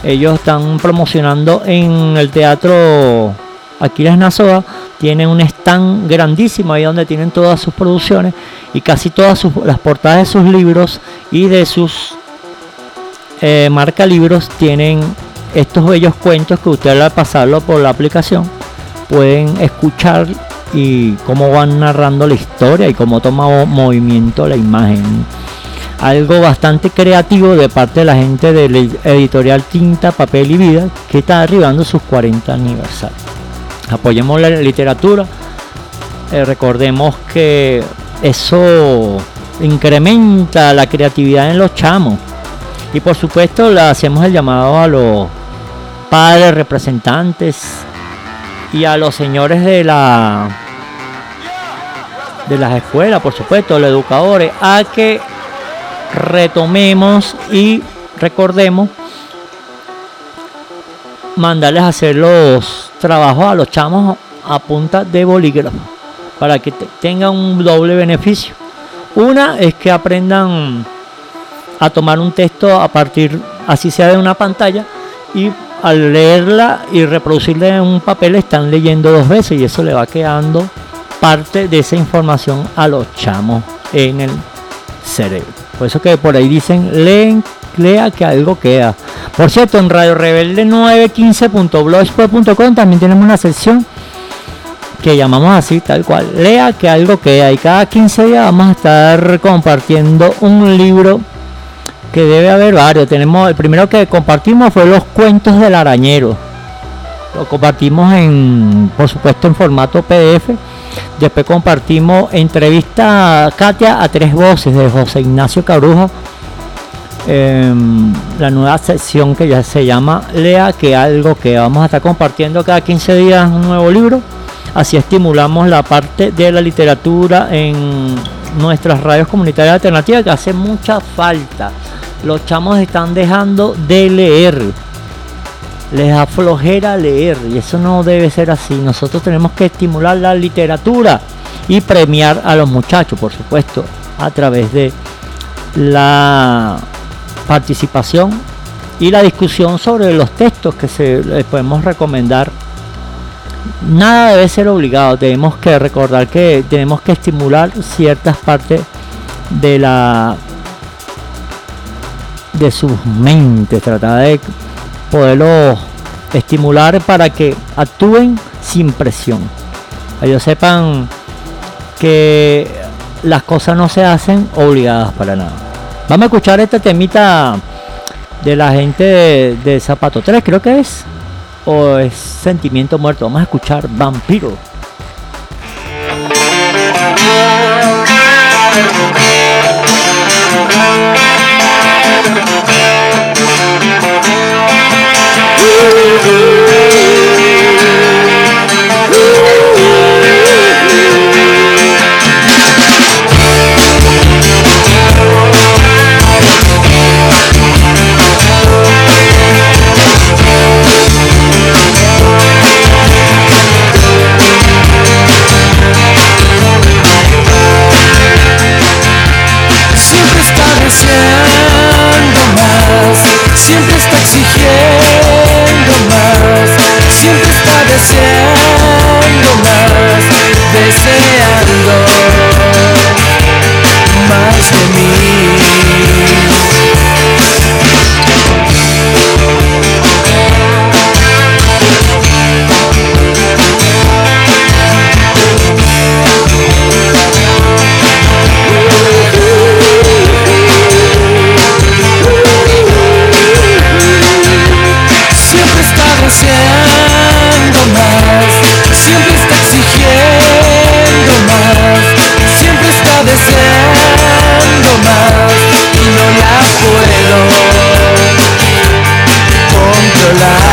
ellos están promocionando en el teatro Aquiles Nazoa. Tienen un stand grandísimo ahí donde tienen todas sus producciones y casi todas las portadas de sus libros y de sus eh, marca libros tienen estos bellos cuentos que usted al pasarlo por la aplicación pueden escuchar y cómo van narrando la historia y cómo toma movimiento la imagen algo bastante creativo de parte de la gente del editorial Tinta, Papel y Vida que está arribando sus 40 aniversarios. Apoyemos la literatura, eh, recordemos que eso incrementa la creatividad en los chamos y por supuesto le hacemos el llamado a los padres representantes y a los señores de la de las escuelas, por supuesto, los educadores, a que retomemos y recordemos mandarles a hacer los trabajos a los chamos a punta de bolígrafo para que tengan un doble beneficio. Una es que aprendan a tomar un texto a partir, así sea de una pantalla, y al leerla y reproducirla en un papel están leyendo dos veces y eso le va quedando parte de esa información a los chamos en el cerebro. Por eso que por ahí dicen, leen, lea que algo queda. Por cierto, en Radio Rebelde 915.blogspot.com también tenemos una sección que llamamos así, tal cual. Lea que algo que hay. Cada 15 días vamos a estar compartiendo un libro que debe haber varios. Tenemos el primero que compartimos fue los cuentos del arañero. Lo compartimos en, por supuesto, en formato PDF. Después compartimos entrevista a Katia a tres voces de José Ignacio Cabruja. Em, la nueva sección que ya se llama Lea, que algo que vamos a estar compartiendo cada 15 días un nuevo libro. Así estimulamos la parte de la literatura en nuestras radios comunitarias alternativas que hace mucha falta. Los chamos están dejando de leer. Les da flojera leer y eso no debe ser así. Nosotros tenemos que estimular la literatura y premiar a los muchachos, por supuesto, a través de la participación y la discusión sobre los textos que se les podemos recomendar. Nada debe ser obligado, tenemos que recordar que tenemos que estimular ciertas partes de la de sus mentes, tratar de poderlos estimular para que actúen sin presión. Ellos sepan que las cosas no se hacen obligadas para nada. Vamos a escuchar esta temita de la gente de, de Zapato 3, creo que es. O es Sentimiento Muerto. Vamos a escuchar Vampiro. Deseando más, siempre está exigiendo más, siempre está deseando más, deseando más de mí. controlar.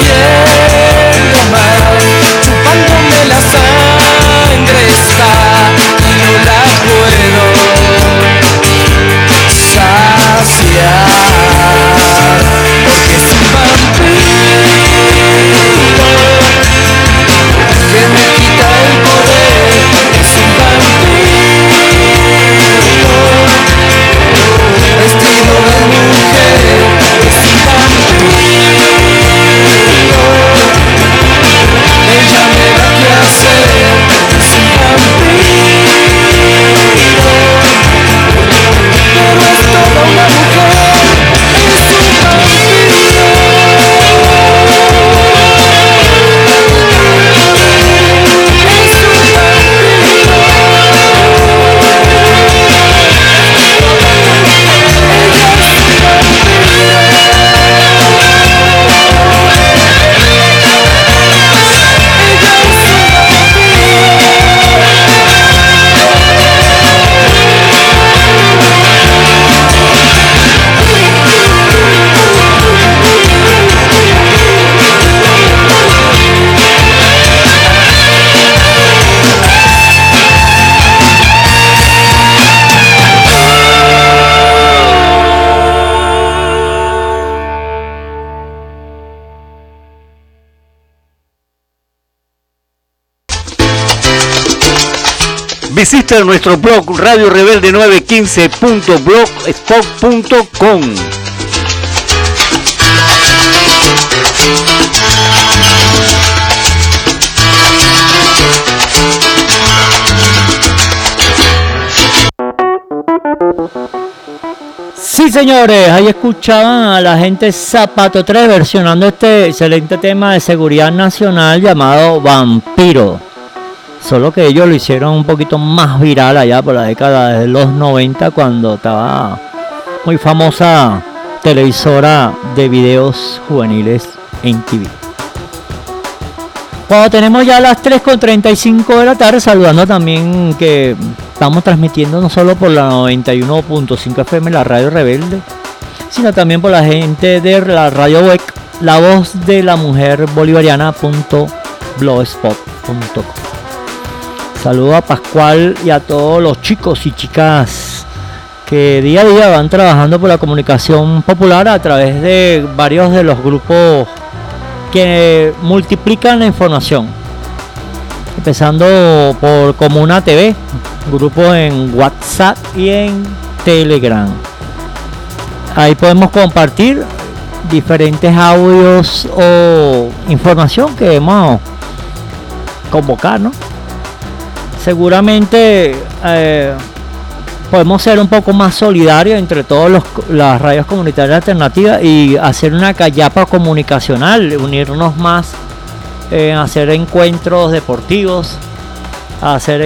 Yeah. don't let Visita nuestro blog Radio Rebelde 915.blogspot.com. Sí, señores, ahí escuchaban a la gente Zapato 3 versionando este excelente tema de seguridad nacional llamado Vampiro. Solo que ellos lo hicieron un poquito más viral allá por la década de los 90 cuando estaba muy famosa televisora de videos juveniles en TV. Cuando tenemos ya las 3.35 de la tarde, saludando también que estamos transmitiendo no solo por la 91.5 FM, la radio rebelde, sino también por la gente de la radio web, la voz de la mujer bolivariana.blogspot.com. Saludo a Pascual y a todos los chicos y chicas que día a día van trabajando por la comunicación popular a través de varios de los grupos que multiplican la información. Empezando por Comuna TV, grupo en WhatsApp y en Telegram. Ahí podemos compartir diferentes audios o información que hemos convocar, ¿no? Seguramente eh, podemos ser un poco más solidarios entre todas las radios comunitarias alternativas y hacer una callapa comunicacional, unirnos más, eh, hacer encuentros deportivos, hacer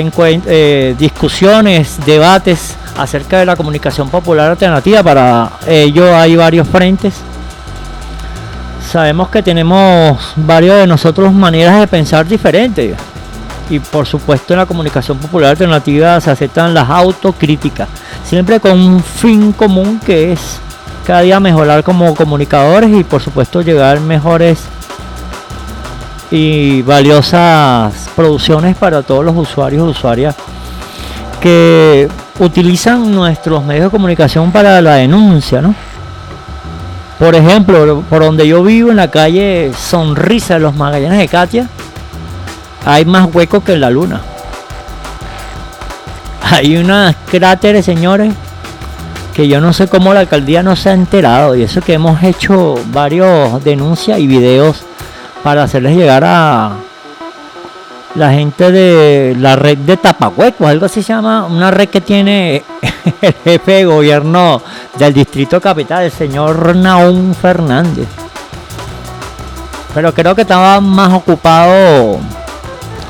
eh, discusiones, debates acerca de la comunicación popular alternativa. Para ello hay varios frentes. Sabemos que tenemos varios de nosotros maneras de pensar diferentes y por supuesto en la comunicación popular alternativa se aceptan las autocríticas, siempre con un fin común que es cada día mejorar como comunicadores y por supuesto llegar mejores y valiosas producciones para todos los usuarios y usuarias que utilizan nuestros medios de comunicación para la denuncia, ¿no? Por ejemplo, por donde yo vivo en la calle Sonrisa de los Magallanes de Katia, hay más huecos que en la luna. Hay unos cráteres, señores, que yo no sé cómo la alcaldía no se ha enterado. Y eso que hemos hecho varios denuncias y videos para hacerles llegar a la gente de la red de Tapahuecos, algo se llama, una red que tiene el jefe de gobierno del distrito capital, el señor Naum Fernández. Pero creo que estaba más ocupado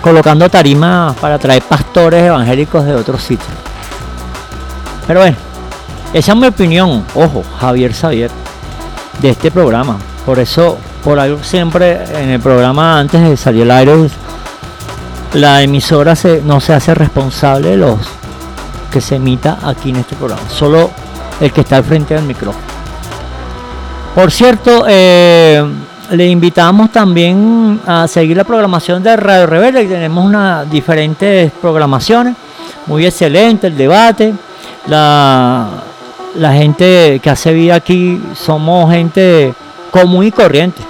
colocando tarimas para traer pastores evangélicos de otros sitios. Pero bueno, esa es mi opinión, ojo, Javier Xavier, de este programa. Por eso, por algo siempre en el programa antes de salir al aire, la emisora no se hace responsable de los que se emita aquí en este programa, solo el que está al frente del micrófono. Por cierto, eh, le invitamos también a seguir la programación de Radio Rebelde, tenemos unas diferentes programaciones, muy excelente el debate, la, gente que hace vida aquí somos gente común y corriente,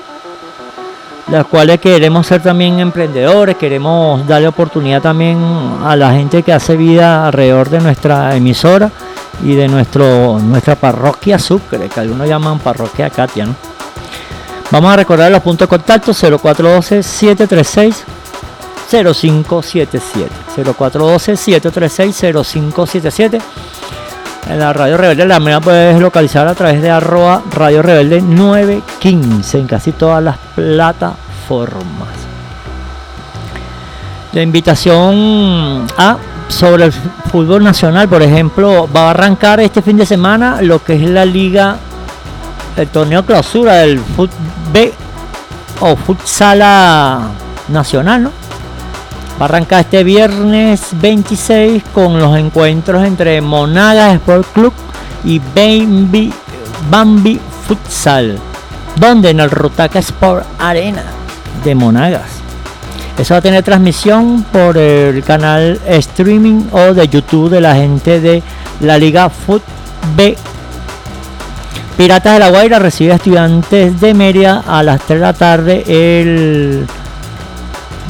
las cuales queremos ser también emprendedores, queremos darle oportunidad también a la gente que hace vida alrededor de nuestra emisora y de nuestro, nuestra parroquia Sucre, que algunos llaman parroquia Katia, ¿no? Vamos a recordar los puntos de contacto 0412-736-0577. 0412-736-0577. En la Radio Rebelde la mía puedes localizar a través de arroba Radio Rebelde 915 en casi todas las plataformas. La invitación a sobre el fútbol nacional, por ejemplo, va a arrancar este fin de semana lo que es la Liga el torneo clausura del B o futsala nacional, ¿no? Va a arrancar este viernes 26 con los encuentros entre Monagas Sport Club y Bambi, Bambi Futsal, donde en el Rutaca Sport Arena de Monagas. Eso va a tener transmisión por el canal streaming o de YouTube de la gente de la Liga Foot Piratas de la Guaira recibe a estudiantes de Mérida a las 3 de la tarde el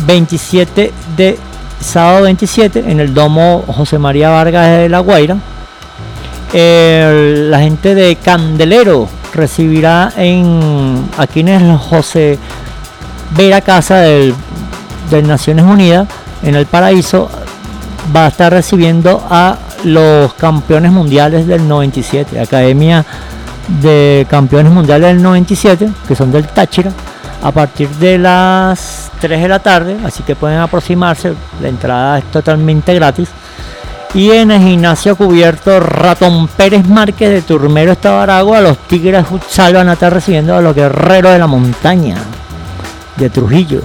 27 de sábado 27 en el domo José María Vargas de La Guaira. La gente de Candelero recibirá en aquí en el José Vera Casa del, de Naciones Unidas en el Paraíso va a estar recibiendo a los campeones mundiales del 97, Academia de Campeones Mundiales del 97, que son del Táchira, a partir de las 3 de la tarde, así que pueden aproximarse, la entrada es totalmente gratis. Y en el gimnasio cubierto Ratón Pérez Márquez de Turmero, Estado Aragua, los Tigres Futsal van a estar recibiendo a los Guerreros de la Montaña de Trujillo.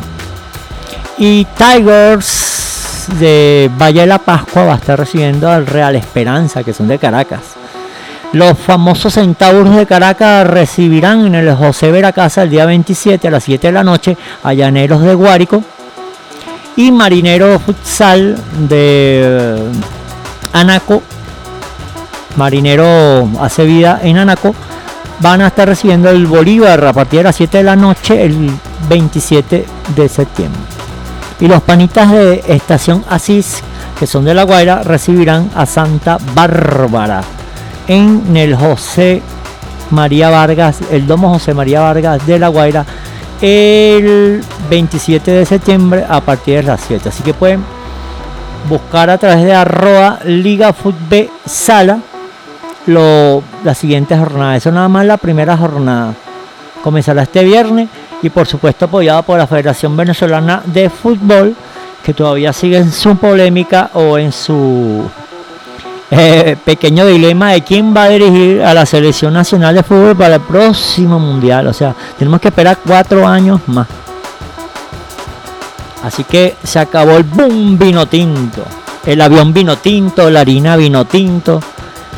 Y Tigers de Valle de la Pascua va a estar recibiendo al Real Esperanza, que son de Caracas. Los famosos Centauros de Caracas recibirán en el José Vera Casa el día 27 a las 7 de la noche a Llaneros de Guárico. Y Marinero Futsal de eh, Anaco, Marinero hace vida en Anaco, van a estar recibiendo el Bolívar a partir de las 7 de la noche el 27 de septiembre. Y los panitas de Estación Asís, que son de La Guaira, recibirán a Santa Bárbara en el José María Vargas, el Domo José María Vargas de La Guaira, el 27 de septiembre a partir de las 7. Así que pueden buscar a través de arroba Liga Fútbol Sala lo, la siguiente jornada. Eso nada más la primera jornada. Comenzará este viernes y por supuesto apoyada por la Federación Venezolana de Fútbol, que todavía sigue en su polémica o en su eh, pequeño dilema de quién va a dirigir a la selección nacional de fútbol para el próximo mundial. O sea, tenemos que esperar cuatro años más. Así que se acabó el boom vino tinto. El avión vino tinto, la harina vino tinto,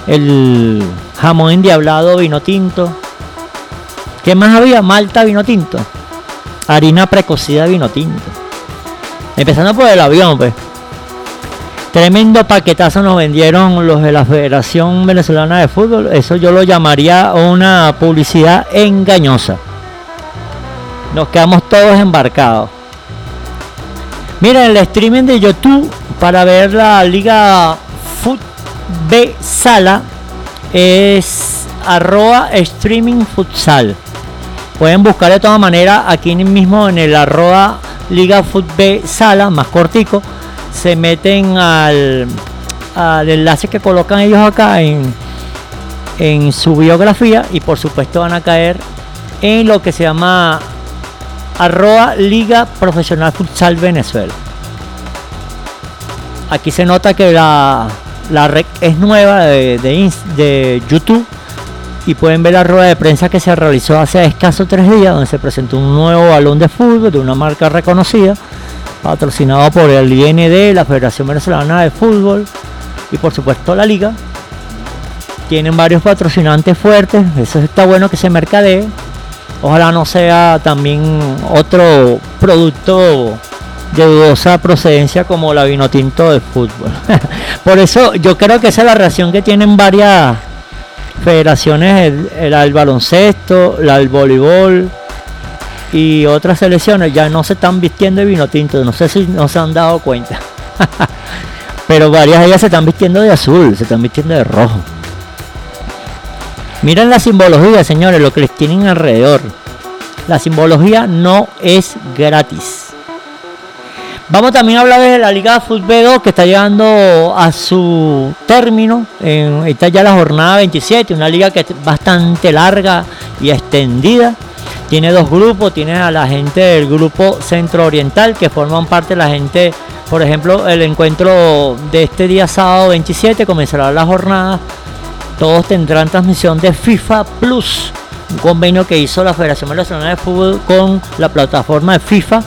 el jamón endiablado vino tinto. ¿Qué más había? Malta vino tinto. Harina precocida vino tinto. Empezando por el avión, pues. Tremendo paquetazo nos vendieron los de la Federación Venezolana de Fútbol. Eso yo lo llamaría una publicidad engañosa. Nos quedamos todos embarcados. Miren el streaming de YouTube para ver la Liga B Sala es arroba streaming futsal. Pueden buscar de todas maneras aquí mismo en el arroba Liga B Sala, más cortico. Se meten al, al enlace que colocan ellos acá en, en su biografía y por supuesto van a caer en lo que se llama arroba Liga Profesional Futsal Venezuela. Aquí se nota que la, la red es nueva de, de, YouTube y pueden ver la rueda de prensa que se realizó hace escasos tres días donde se presentó un nuevo balón de fútbol de una marca reconocida patrocinado por el IND, la Federación Venezolana de Fútbol y por supuesto la liga. Tienen varios patrocinantes fuertes, eso está bueno que se mercadee. Ojalá no sea también otro producto de dudosa procedencia como la vino tinto de fútbol. Por eso yo creo que esa es la reacción que tienen varias federaciones, el, el- del baloncesto, la del voleibol y otras selecciones ya no se están vistiendo de vino tinto, no sé si no se han dado cuenta. Pero varias de ellas se están vistiendo de azul, se están vistiendo de rojo. Miren la simbología, señores, lo que les tienen alrededor. La simbología no es gratis. Vamos también a hablar de la Liga de Fútbol 2 que está llegando a su término. Está ya la jornada 27, una liga que es bastante larga y extendida. Tiene dos grupos, tiene a la gente del grupo centro oriental que forman parte de la gente, por ejemplo, el encuentro de este día sábado 27 comenzará la jornada. Todos tendrán transmisión de FIFA Plus, un convenio que hizo la Federación Venezolana de Fútbol con la plataforma de FIFA,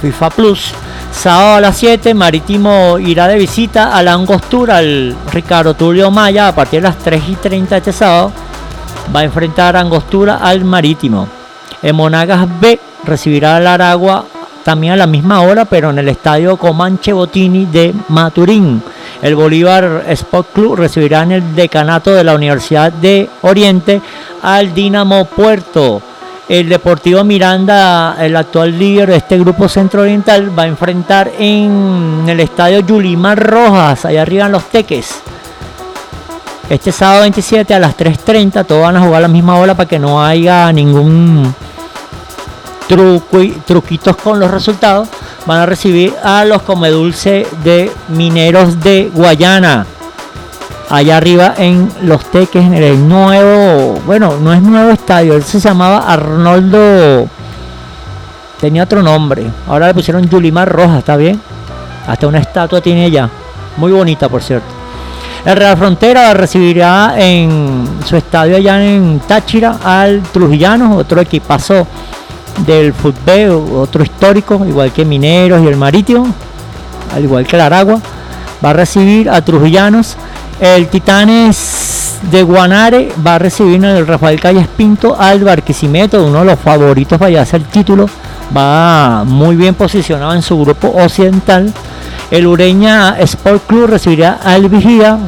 FIFA Plus. Sábado a las 7, Marítimo irá de visita a la Angostura, al Ricardo Tulio Maya, a partir de las 3 y 30 de este sábado. Va a enfrentar a Angostura al Marítimo. En Monagas B recibirá al Aragua también a la misma hora, pero en el estadio Comanche Botini de Maturín. El Bolívar Sport Club recibirá en el decanato de la Universidad de Oriente al Dinamo Puerto. el Deportivo Miranda, el actual líder de este grupo centro-oriental, va a enfrentar en el estadio Yulimar Rojas, allá arriba en Los Teques. Este sábado 27 a las 3.30, todos van a jugar a la misma hora para que no haya ningún truco y- truquitos con los resultados. Van a recibir a los Comedulce de Mineros de Guayana. Allá arriba en Los Teques, en el nuevo, bueno, no es nuevo estadio, él se llamaba Arnoldo, tenía otro nombre, ahora le pusieron Yulimar Roja, ¿está bien? Hasta una estatua tiene ya, muy bonita por cierto. El Real Frontera recibirá en su estadio allá en Táchira al Trujillano, otro equipazo del fútbol, otro histórico, igual que Mineros y el Marítimo, al igual que el Aragua. Va a recibir a Trujillanos. El Titanes de Guanare va a recibir el Rafael Calles Pinto al Barquisimeto, uno de los favoritos para llevarse el título. Va muy bien posicionado en su grupo occidental. El Ureña Sport Club recibirá al Vigía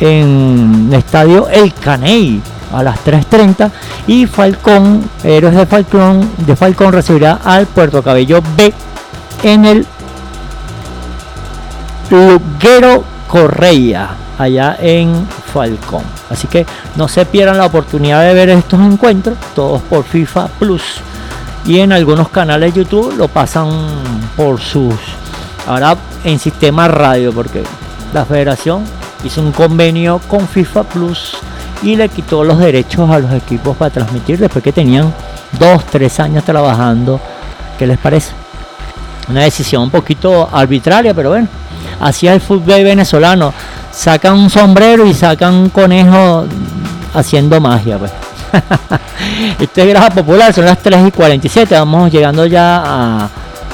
en el estadio El Caney a las 3.30 y Falcón, Héroes de Falcón, de Falcón recibirá al Puerto Cabello B en el Luguero Correia, allá en Falcón. Así que no se pierdan la oportunidad de ver estos encuentros, todos por FIFA Plus. Y en algunos canales YouTube lo pasan por sus. Ahora en sistema radio, porque la federación hizo un convenio con FIFA Plus y le quitó los derechos a los equipos para transmitir después que tenían dos, tres años trabajando. ¿Qué les parece? Una decisión un poquito arbitraria, pero bueno, así es el fútbol venezolano. Sacan un sombrero y sacan un conejo haciendo magia, pues. Esto es Granja Popular, son las 3 y 47. Vamos llegando ya a-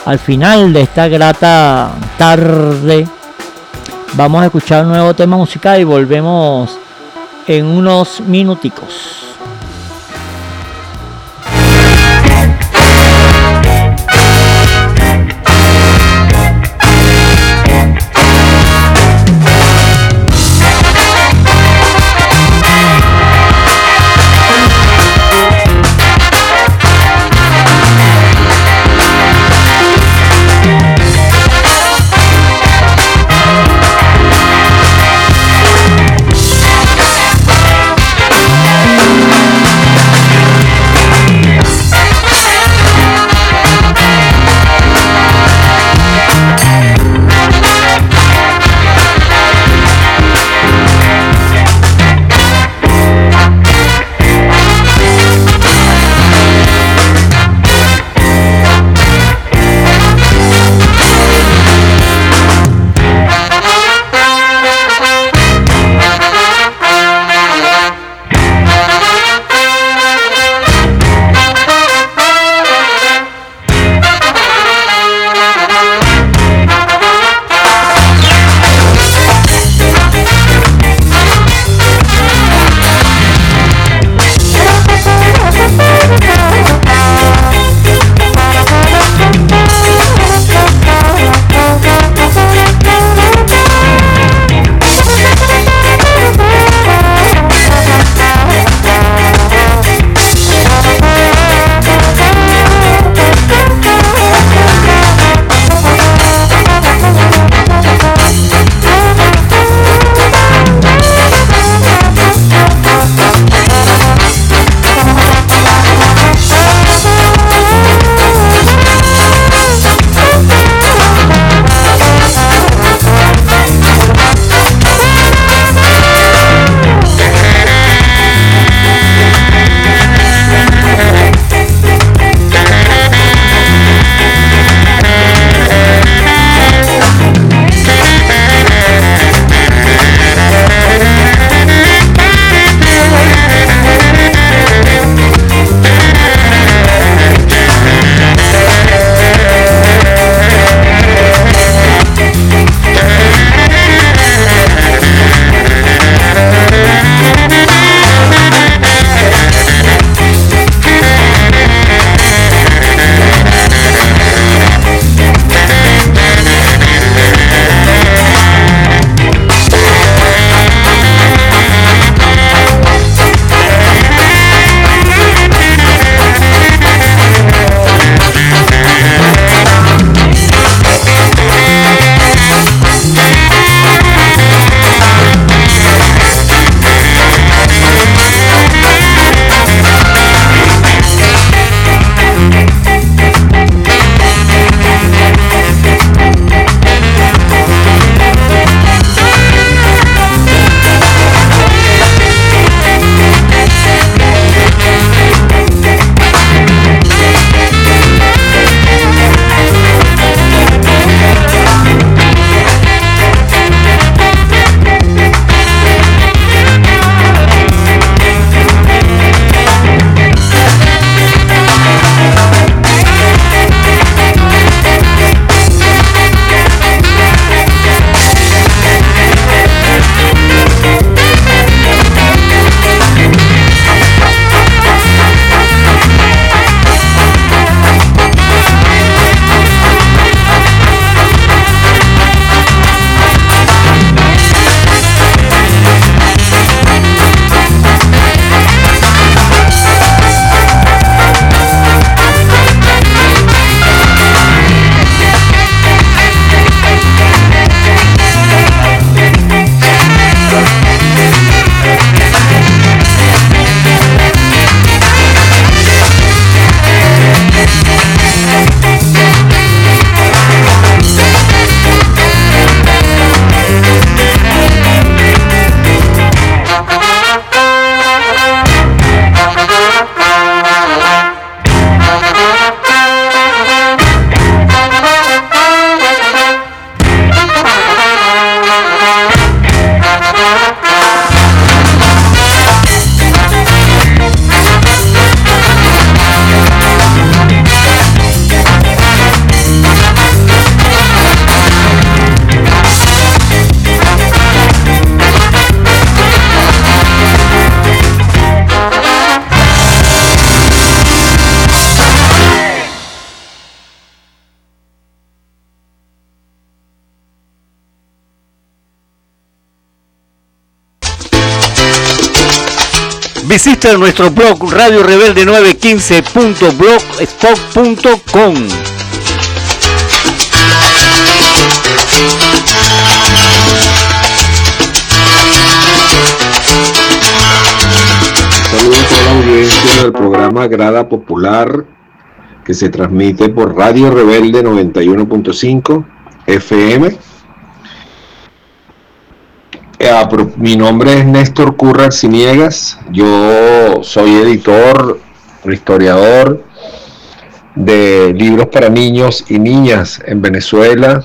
al final de esta grata tarde. Vamos a escuchar un nuevo tema musical y volvemos en unos minuticos. Nuestro blog Radio Rebelde 915.blogspot.com. Saludos a la audiencia del programa Grada Popular que se transmite por Radio Rebelde 91.5 FM. Eh, pro- mi nombre es Néstor Curra Arciniegas, yo soy editor, historiador de libros para niños y niñas en Venezuela,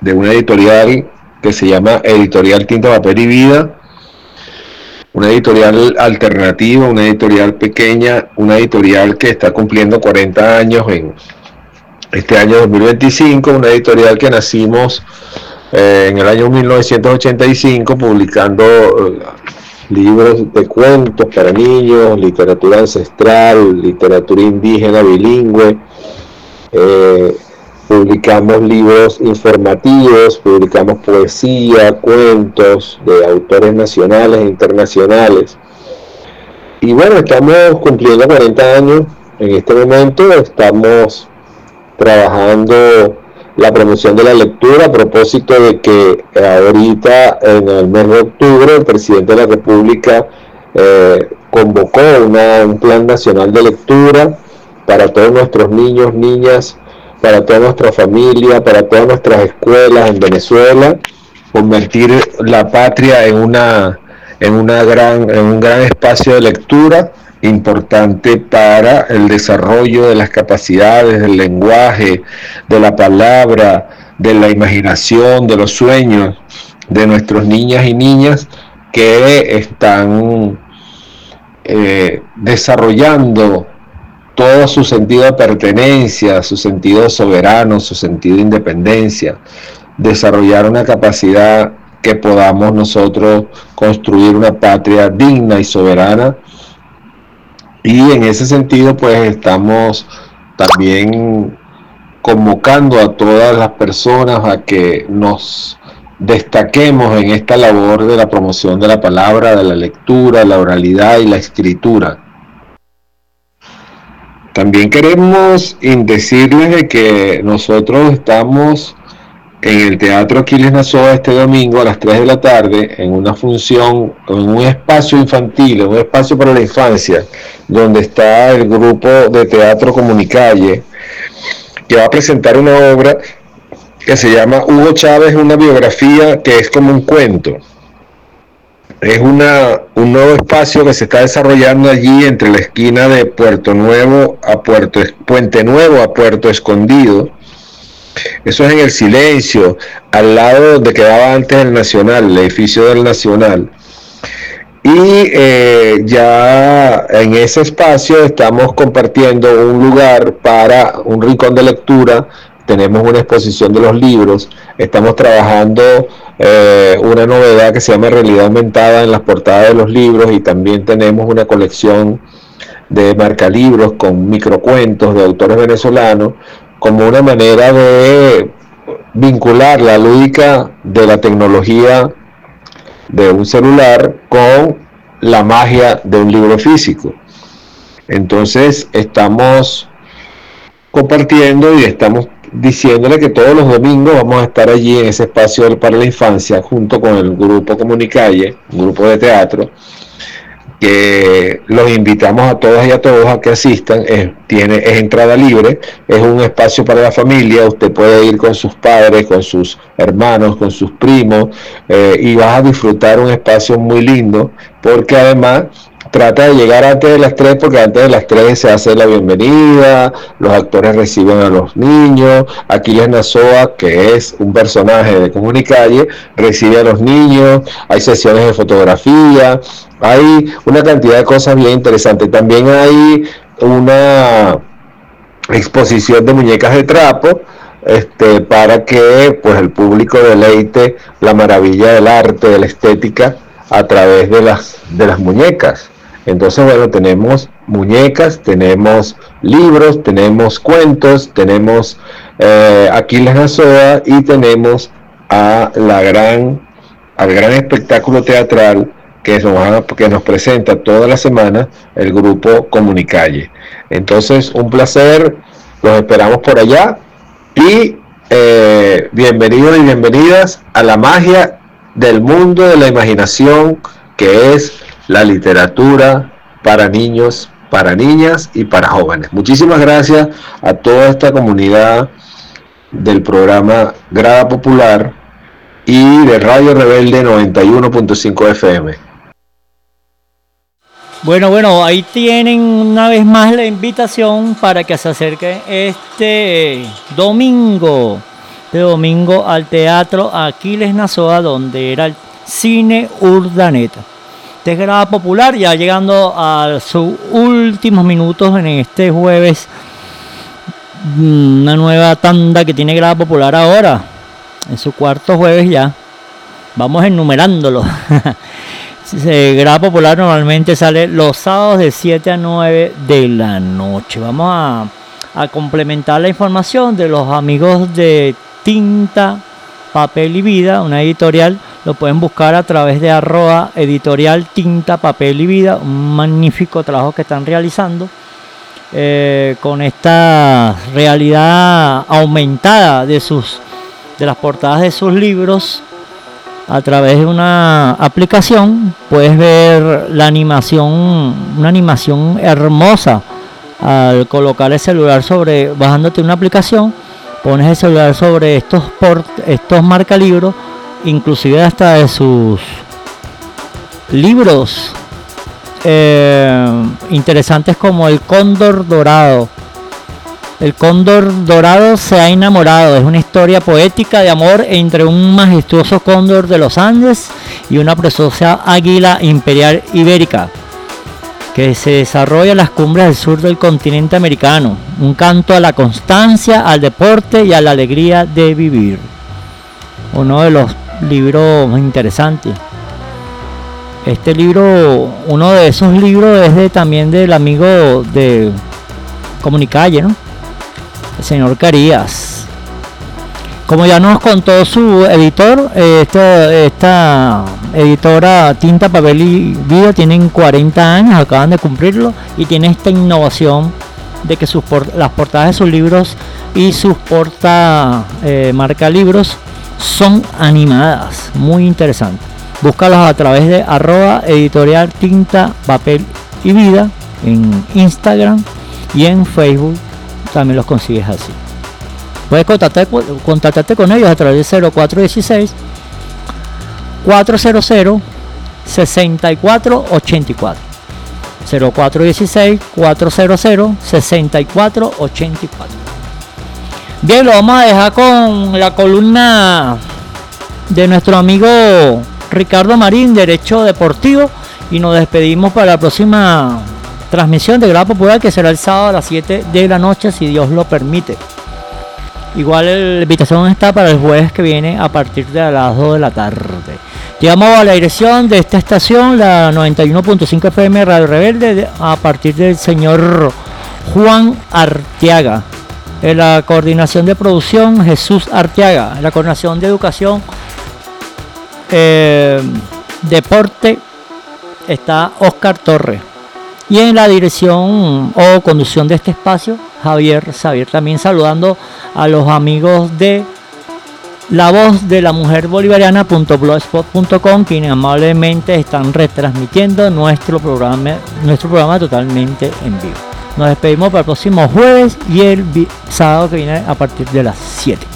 de una editorial que se llama Editorial Tinta, Papel y Vida, una editorial alternativa, una editorial pequeña, una editorial que está cumpliendo 40 años en este año 2025, una editorial que nacimos eh, en el año 1985 publicando eh, libros de cuentos para niños, literatura ancestral, literatura indígena bilingüe, eh, publicamos libros informativos, publicamos poesía, cuentos de autores nacionales e internacionales. Y bueno, estamos cumpliendo 40 años en este momento, estamos trabajando la promoción de la lectura a propósito de que eh, ahorita en el mes de octubre el presidente de la República eh, convocó una- un plan nacional de lectura para todos nuestros niños, niñas, para toda nuestra familia, para todas nuestras escuelas en Venezuela, convertir la patria en una en una gran en un gran espacio de lectura importante para el desarrollo de las capacidades del lenguaje, de la palabra, de la imaginación, de los sueños de nuestros niñas y niñas que están eh, desarrollando todo su sentido de pertenencia, su sentido soberano, su sentido de independencia, desarrollar una capacidad que podamos nosotros construir una patria digna y soberana. Y en ese sentido, pues estamos también convocando a todas las personas a que nos destaquemos en esta labor de la promoción de la palabra, de la lectura, la oralidad y la escritura. También queremos decirles de que nosotros estamos en el Teatro Aquiles Nazoa este domingo a las 3 de la tarde en una función, en un espacio infantil, en un espacio para la infancia, donde está el grupo de teatro Comunicalle, que va a presentar una obra que se llama Hugo Chávez, una biografía que es como un cuento. Es una, un nuevo espacio que se está desarrollando allí entre la esquina de Puerto Nuevo a Puerto Puente Nuevo a Puerto Escondido. Eso es en el silencio, al lado donde quedaba antes el Nacional, el edificio del Nacional. Y eh, ya en ese espacio estamos compartiendo un lugar para un rincón de lectura. Tenemos una exposición de los libros. Estamos trabajando eh, una novedad que se llama realidad aumentada en las portadas de los libros y también tenemos una colección de marcalibros con microcuentos de autores venezolanos como una manera de vincular la lúdica de la tecnología de un celular con la magia de un libro físico. Entonces estamos compartiendo y estamos diciéndole que todos los domingos vamos a estar allí en ese espacio para la infancia junto con el grupo Comunicalle, un grupo de teatro, que los invitamos a todas y a todos a que asistan, es, tiene, es entrada libre, es un espacio para la familia, usted puede ir con sus padres, con sus hermanos, con sus primos, eh, y vas a disfrutar un espacio muy lindo, porque además trata de llegar antes de las 3 porque antes de las 3 se hace la bienvenida, los actores reciben a los niños, Aquiles Nazoa, que es un personaje de Comunicalle, recibe a los niños, hay sesiones de fotografía, hay una cantidad de cosas bien interesantes. También hay una exposición de muñecas de trapo, este, para que pues el público deleite la maravilla del arte, de la estética a través de las, de las muñecas. Entonces, bueno, tenemos muñecas, tenemos libros, tenemos cuentos, tenemos eh, Aquiles Nazoa y tenemos a la gran, al gran espectáculo teatral que nos, que nos presenta toda la semana el grupo Comunicalle. Entonces, un placer, los esperamos por allá y eh, bienvenidos y bienvenidas a la magia del mundo de la imaginación que es la literatura para niños, para niñas y para jóvenes. Muchísimas gracias a toda esta comunidad del programa Grada Popular y de Radio Rebelde 91.5 FM. Bueno, bueno, ahí tienen una vez más la invitación para que se acerquen este domingo, de domingo al Teatro Aquiles Nazoa, donde era el Cine Urdaneta. Grada Popular, ya llegando a sus últimos minutos en este jueves, mm, una nueva tanda que tiene Grada Popular ahora, en su cuarto jueves ya. Vamos enumerándolo. Grada Popular normalmente sale los sábados de 7 a 9 de la noche. Vamos a complementar la información de los amigos de Tinta, Papel y Vida, una editorial. Lo pueden buscar a través de arroba editorial Tinta, Papel y Vida. Un magnífico trabajo que están realizando. eh, con esta realidad aumentada de sus de las portadas de sus libros a través de una aplicación puedes ver la animación, una animación hermosa al colocar el celular sobre, bajándote una aplicación, pones el celular sobre estos port, estos marcalibros, inclusive hasta de sus libros eh, interesantes como el cóndor dorado. El cóndor dorado se ha enamorado. Es una historia poética de amor entre un majestuoso cóndor de los Andes y una preciosa águila imperial ibérica que se desarrolla en las cumbres del sur del continente americano. Un canto a la constancia, al deporte y a la alegría de vivir. Uno de los libros más interesantes. Este libro, uno de esos libros es de, también del amigo de Comunicalle, ¿no? el señor Carías. Como ya nos contó su editor, esta, esta editora Tinta, Papel y Vida tienen 40 años, acaban de cumplirlo, y tiene esta innovación de que sus las portadas de sus libros y sus porta eh, marca libros son animadas, muy interesante. Búscalos a través de arroba editorial Tinta, Papel y Vida en Instagram y en Facebook también los consigues así. Puedes contactar- contactarte con ellos a través de 0416 400 6484 0416 400 6484 Bien, lo vamos a dejar con la columna de nuestro amigo Ricardo Marín, Derecho Deportivo, y nos despedimos para la próxima transmisión de Grada Popular que será el sábado a las 7 de la noche, si Dios lo permite. Igual la invitación está para el jueves que viene a partir de las 2 de la tarde. Llegamos a la dirección de esta estación, la 91.5 FM Radio Rebelde, de- a partir del señor Juan Arteaga. En la coordinación de producción, Jesús Arteaga. En la coordinación de educación, eh, deporte, está Oscar Torres. Y en la dirección o conducción de este espacio, Javier Xavier. También saludando a los amigos de la voz de la mujer bolivariana.blogspot.com quienes amablemente están retransmitiendo nuestro programa, nuestro programa totalmente en vivo. Nos despedimos para el próximo jueves y el sábado que viene a partir de las 7.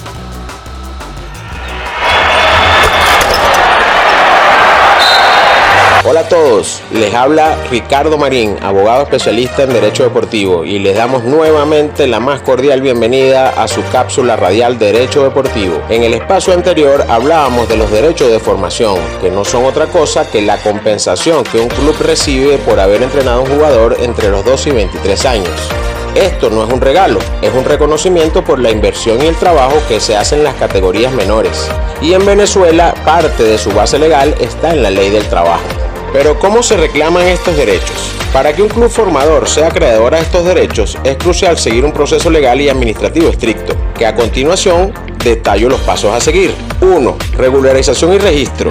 Hola a todos, les habla Ricardo Marín, abogado especialista en Derecho Deportivo y les damos nuevamente la más cordial bienvenida a su cápsula radial Derecho Deportivo. En el espacio anterior hablábamos de los derechos de formación, que no son otra cosa que la compensación que un club recibe por haber entrenado a un jugador entre los 12 y 23 años. Esto no es un regalo, es un reconocimiento por la inversión y el trabajo que se hace en las categorías menores. Y en Venezuela parte de su base legal está en la ley del trabajo. Pero ¿cómo se reclaman estos derechos? Para que un club formador sea acreedor a estos derechos es crucial seguir un proceso legal y administrativo estricto, que a continuación detallo los pasos a seguir. 1. Regularización y registro.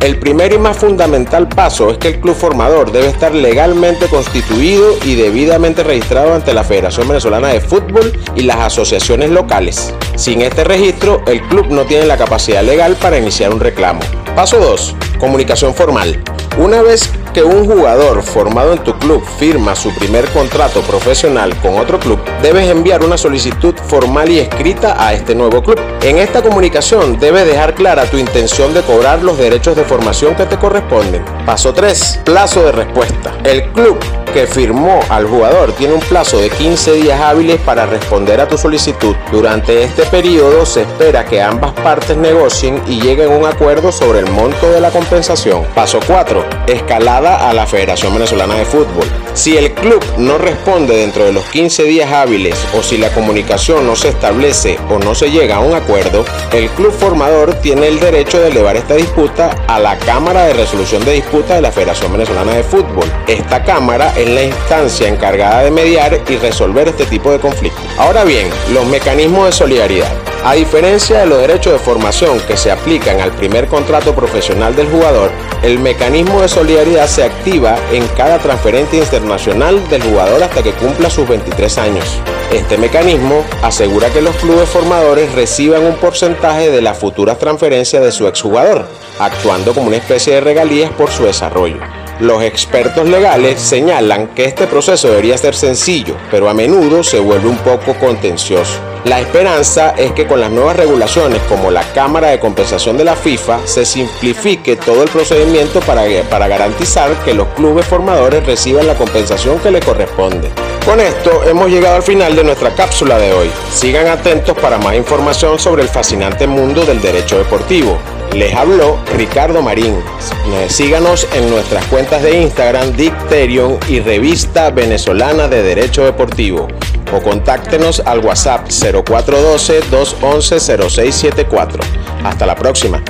El primer y más fundamental paso es que el club formador debe estar legalmente constituido y debidamente registrado ante la Federación Venezolana de Fútbol y las asociaciones locales. Sin este registro, el club no tiene la capacidad legal para iniciar un reclamo. Paso 2. Comunicación formal. Una vez que un jugador formado en tu club firma su primer contrato profesional con otro club, debes enviar una solicitud formal y escrita a este nuevo club. En esta comunicación debes dejar clara tu intención de cobrar los derechos de formación que te corresponden. Paso 3. Plazo de respuesta. El club que firmó al jugador tiene un plazo de 15 días hábiles para responder a tu solicitud. Durante este periodo se espera que ambas partes negocien y lleguen a un acuerdo sobre el monto de la compensación. Paso 4. Escalada a la Federación Venezolana de Fútbol. Si el club no responde dentro de los 15 días hábiles o si la comunicación no se establece o no se llega a un acuerdo, el club formador tiene el derecho de elevar esta disputa a la Cámara de Resolución de Disputa de la Federación Venezolana de Fútbol. Esta cámara es la instancia encargada de mediar y resolver este tipo de conflictos. Ahora bien, los mecanismos de solidaridad. A diferencia de los derechos de formación que se aplican al primer contrato profesional del jugador, el mecanismo de solidaridad se activa en cada transferencia internacional del jugador hasta que cumpla sus 23 años. Este mecanismo asegura que los clubes formadores reciban un porcentaje de las futuras transferencias de su exjugador, actuando como una especie de regalías por su desarrollo. Los expertos legales señalan que este proceso debería ser sencillo, pero a menudo se vuelve un poco contencioso. La esperanza es que con las nuevas regulaciones como la Cámara de Compensación de la FIFA se simplifique todo el procedimiento para, para garantizar que los clubes formadores reciban la compensación que les corresponde. Con esto hemos llegado al final de nuestra cápsula de hoy. Sigan atentos para más información sobre el fascinante mundo del derecho deportivo. Les habló Ricardo Marín. Eh, Síganos en nuestras cuentas de Instagram, Dicterion y Revista Venezolana de Derecho Deportivo. O contáctenos al WhatsApp 0412-211-0674. Hasta la próxima.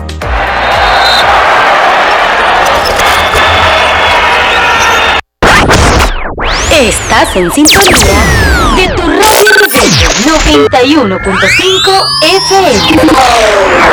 Estás en sintonía de tu radio rebelde 91.5 FM.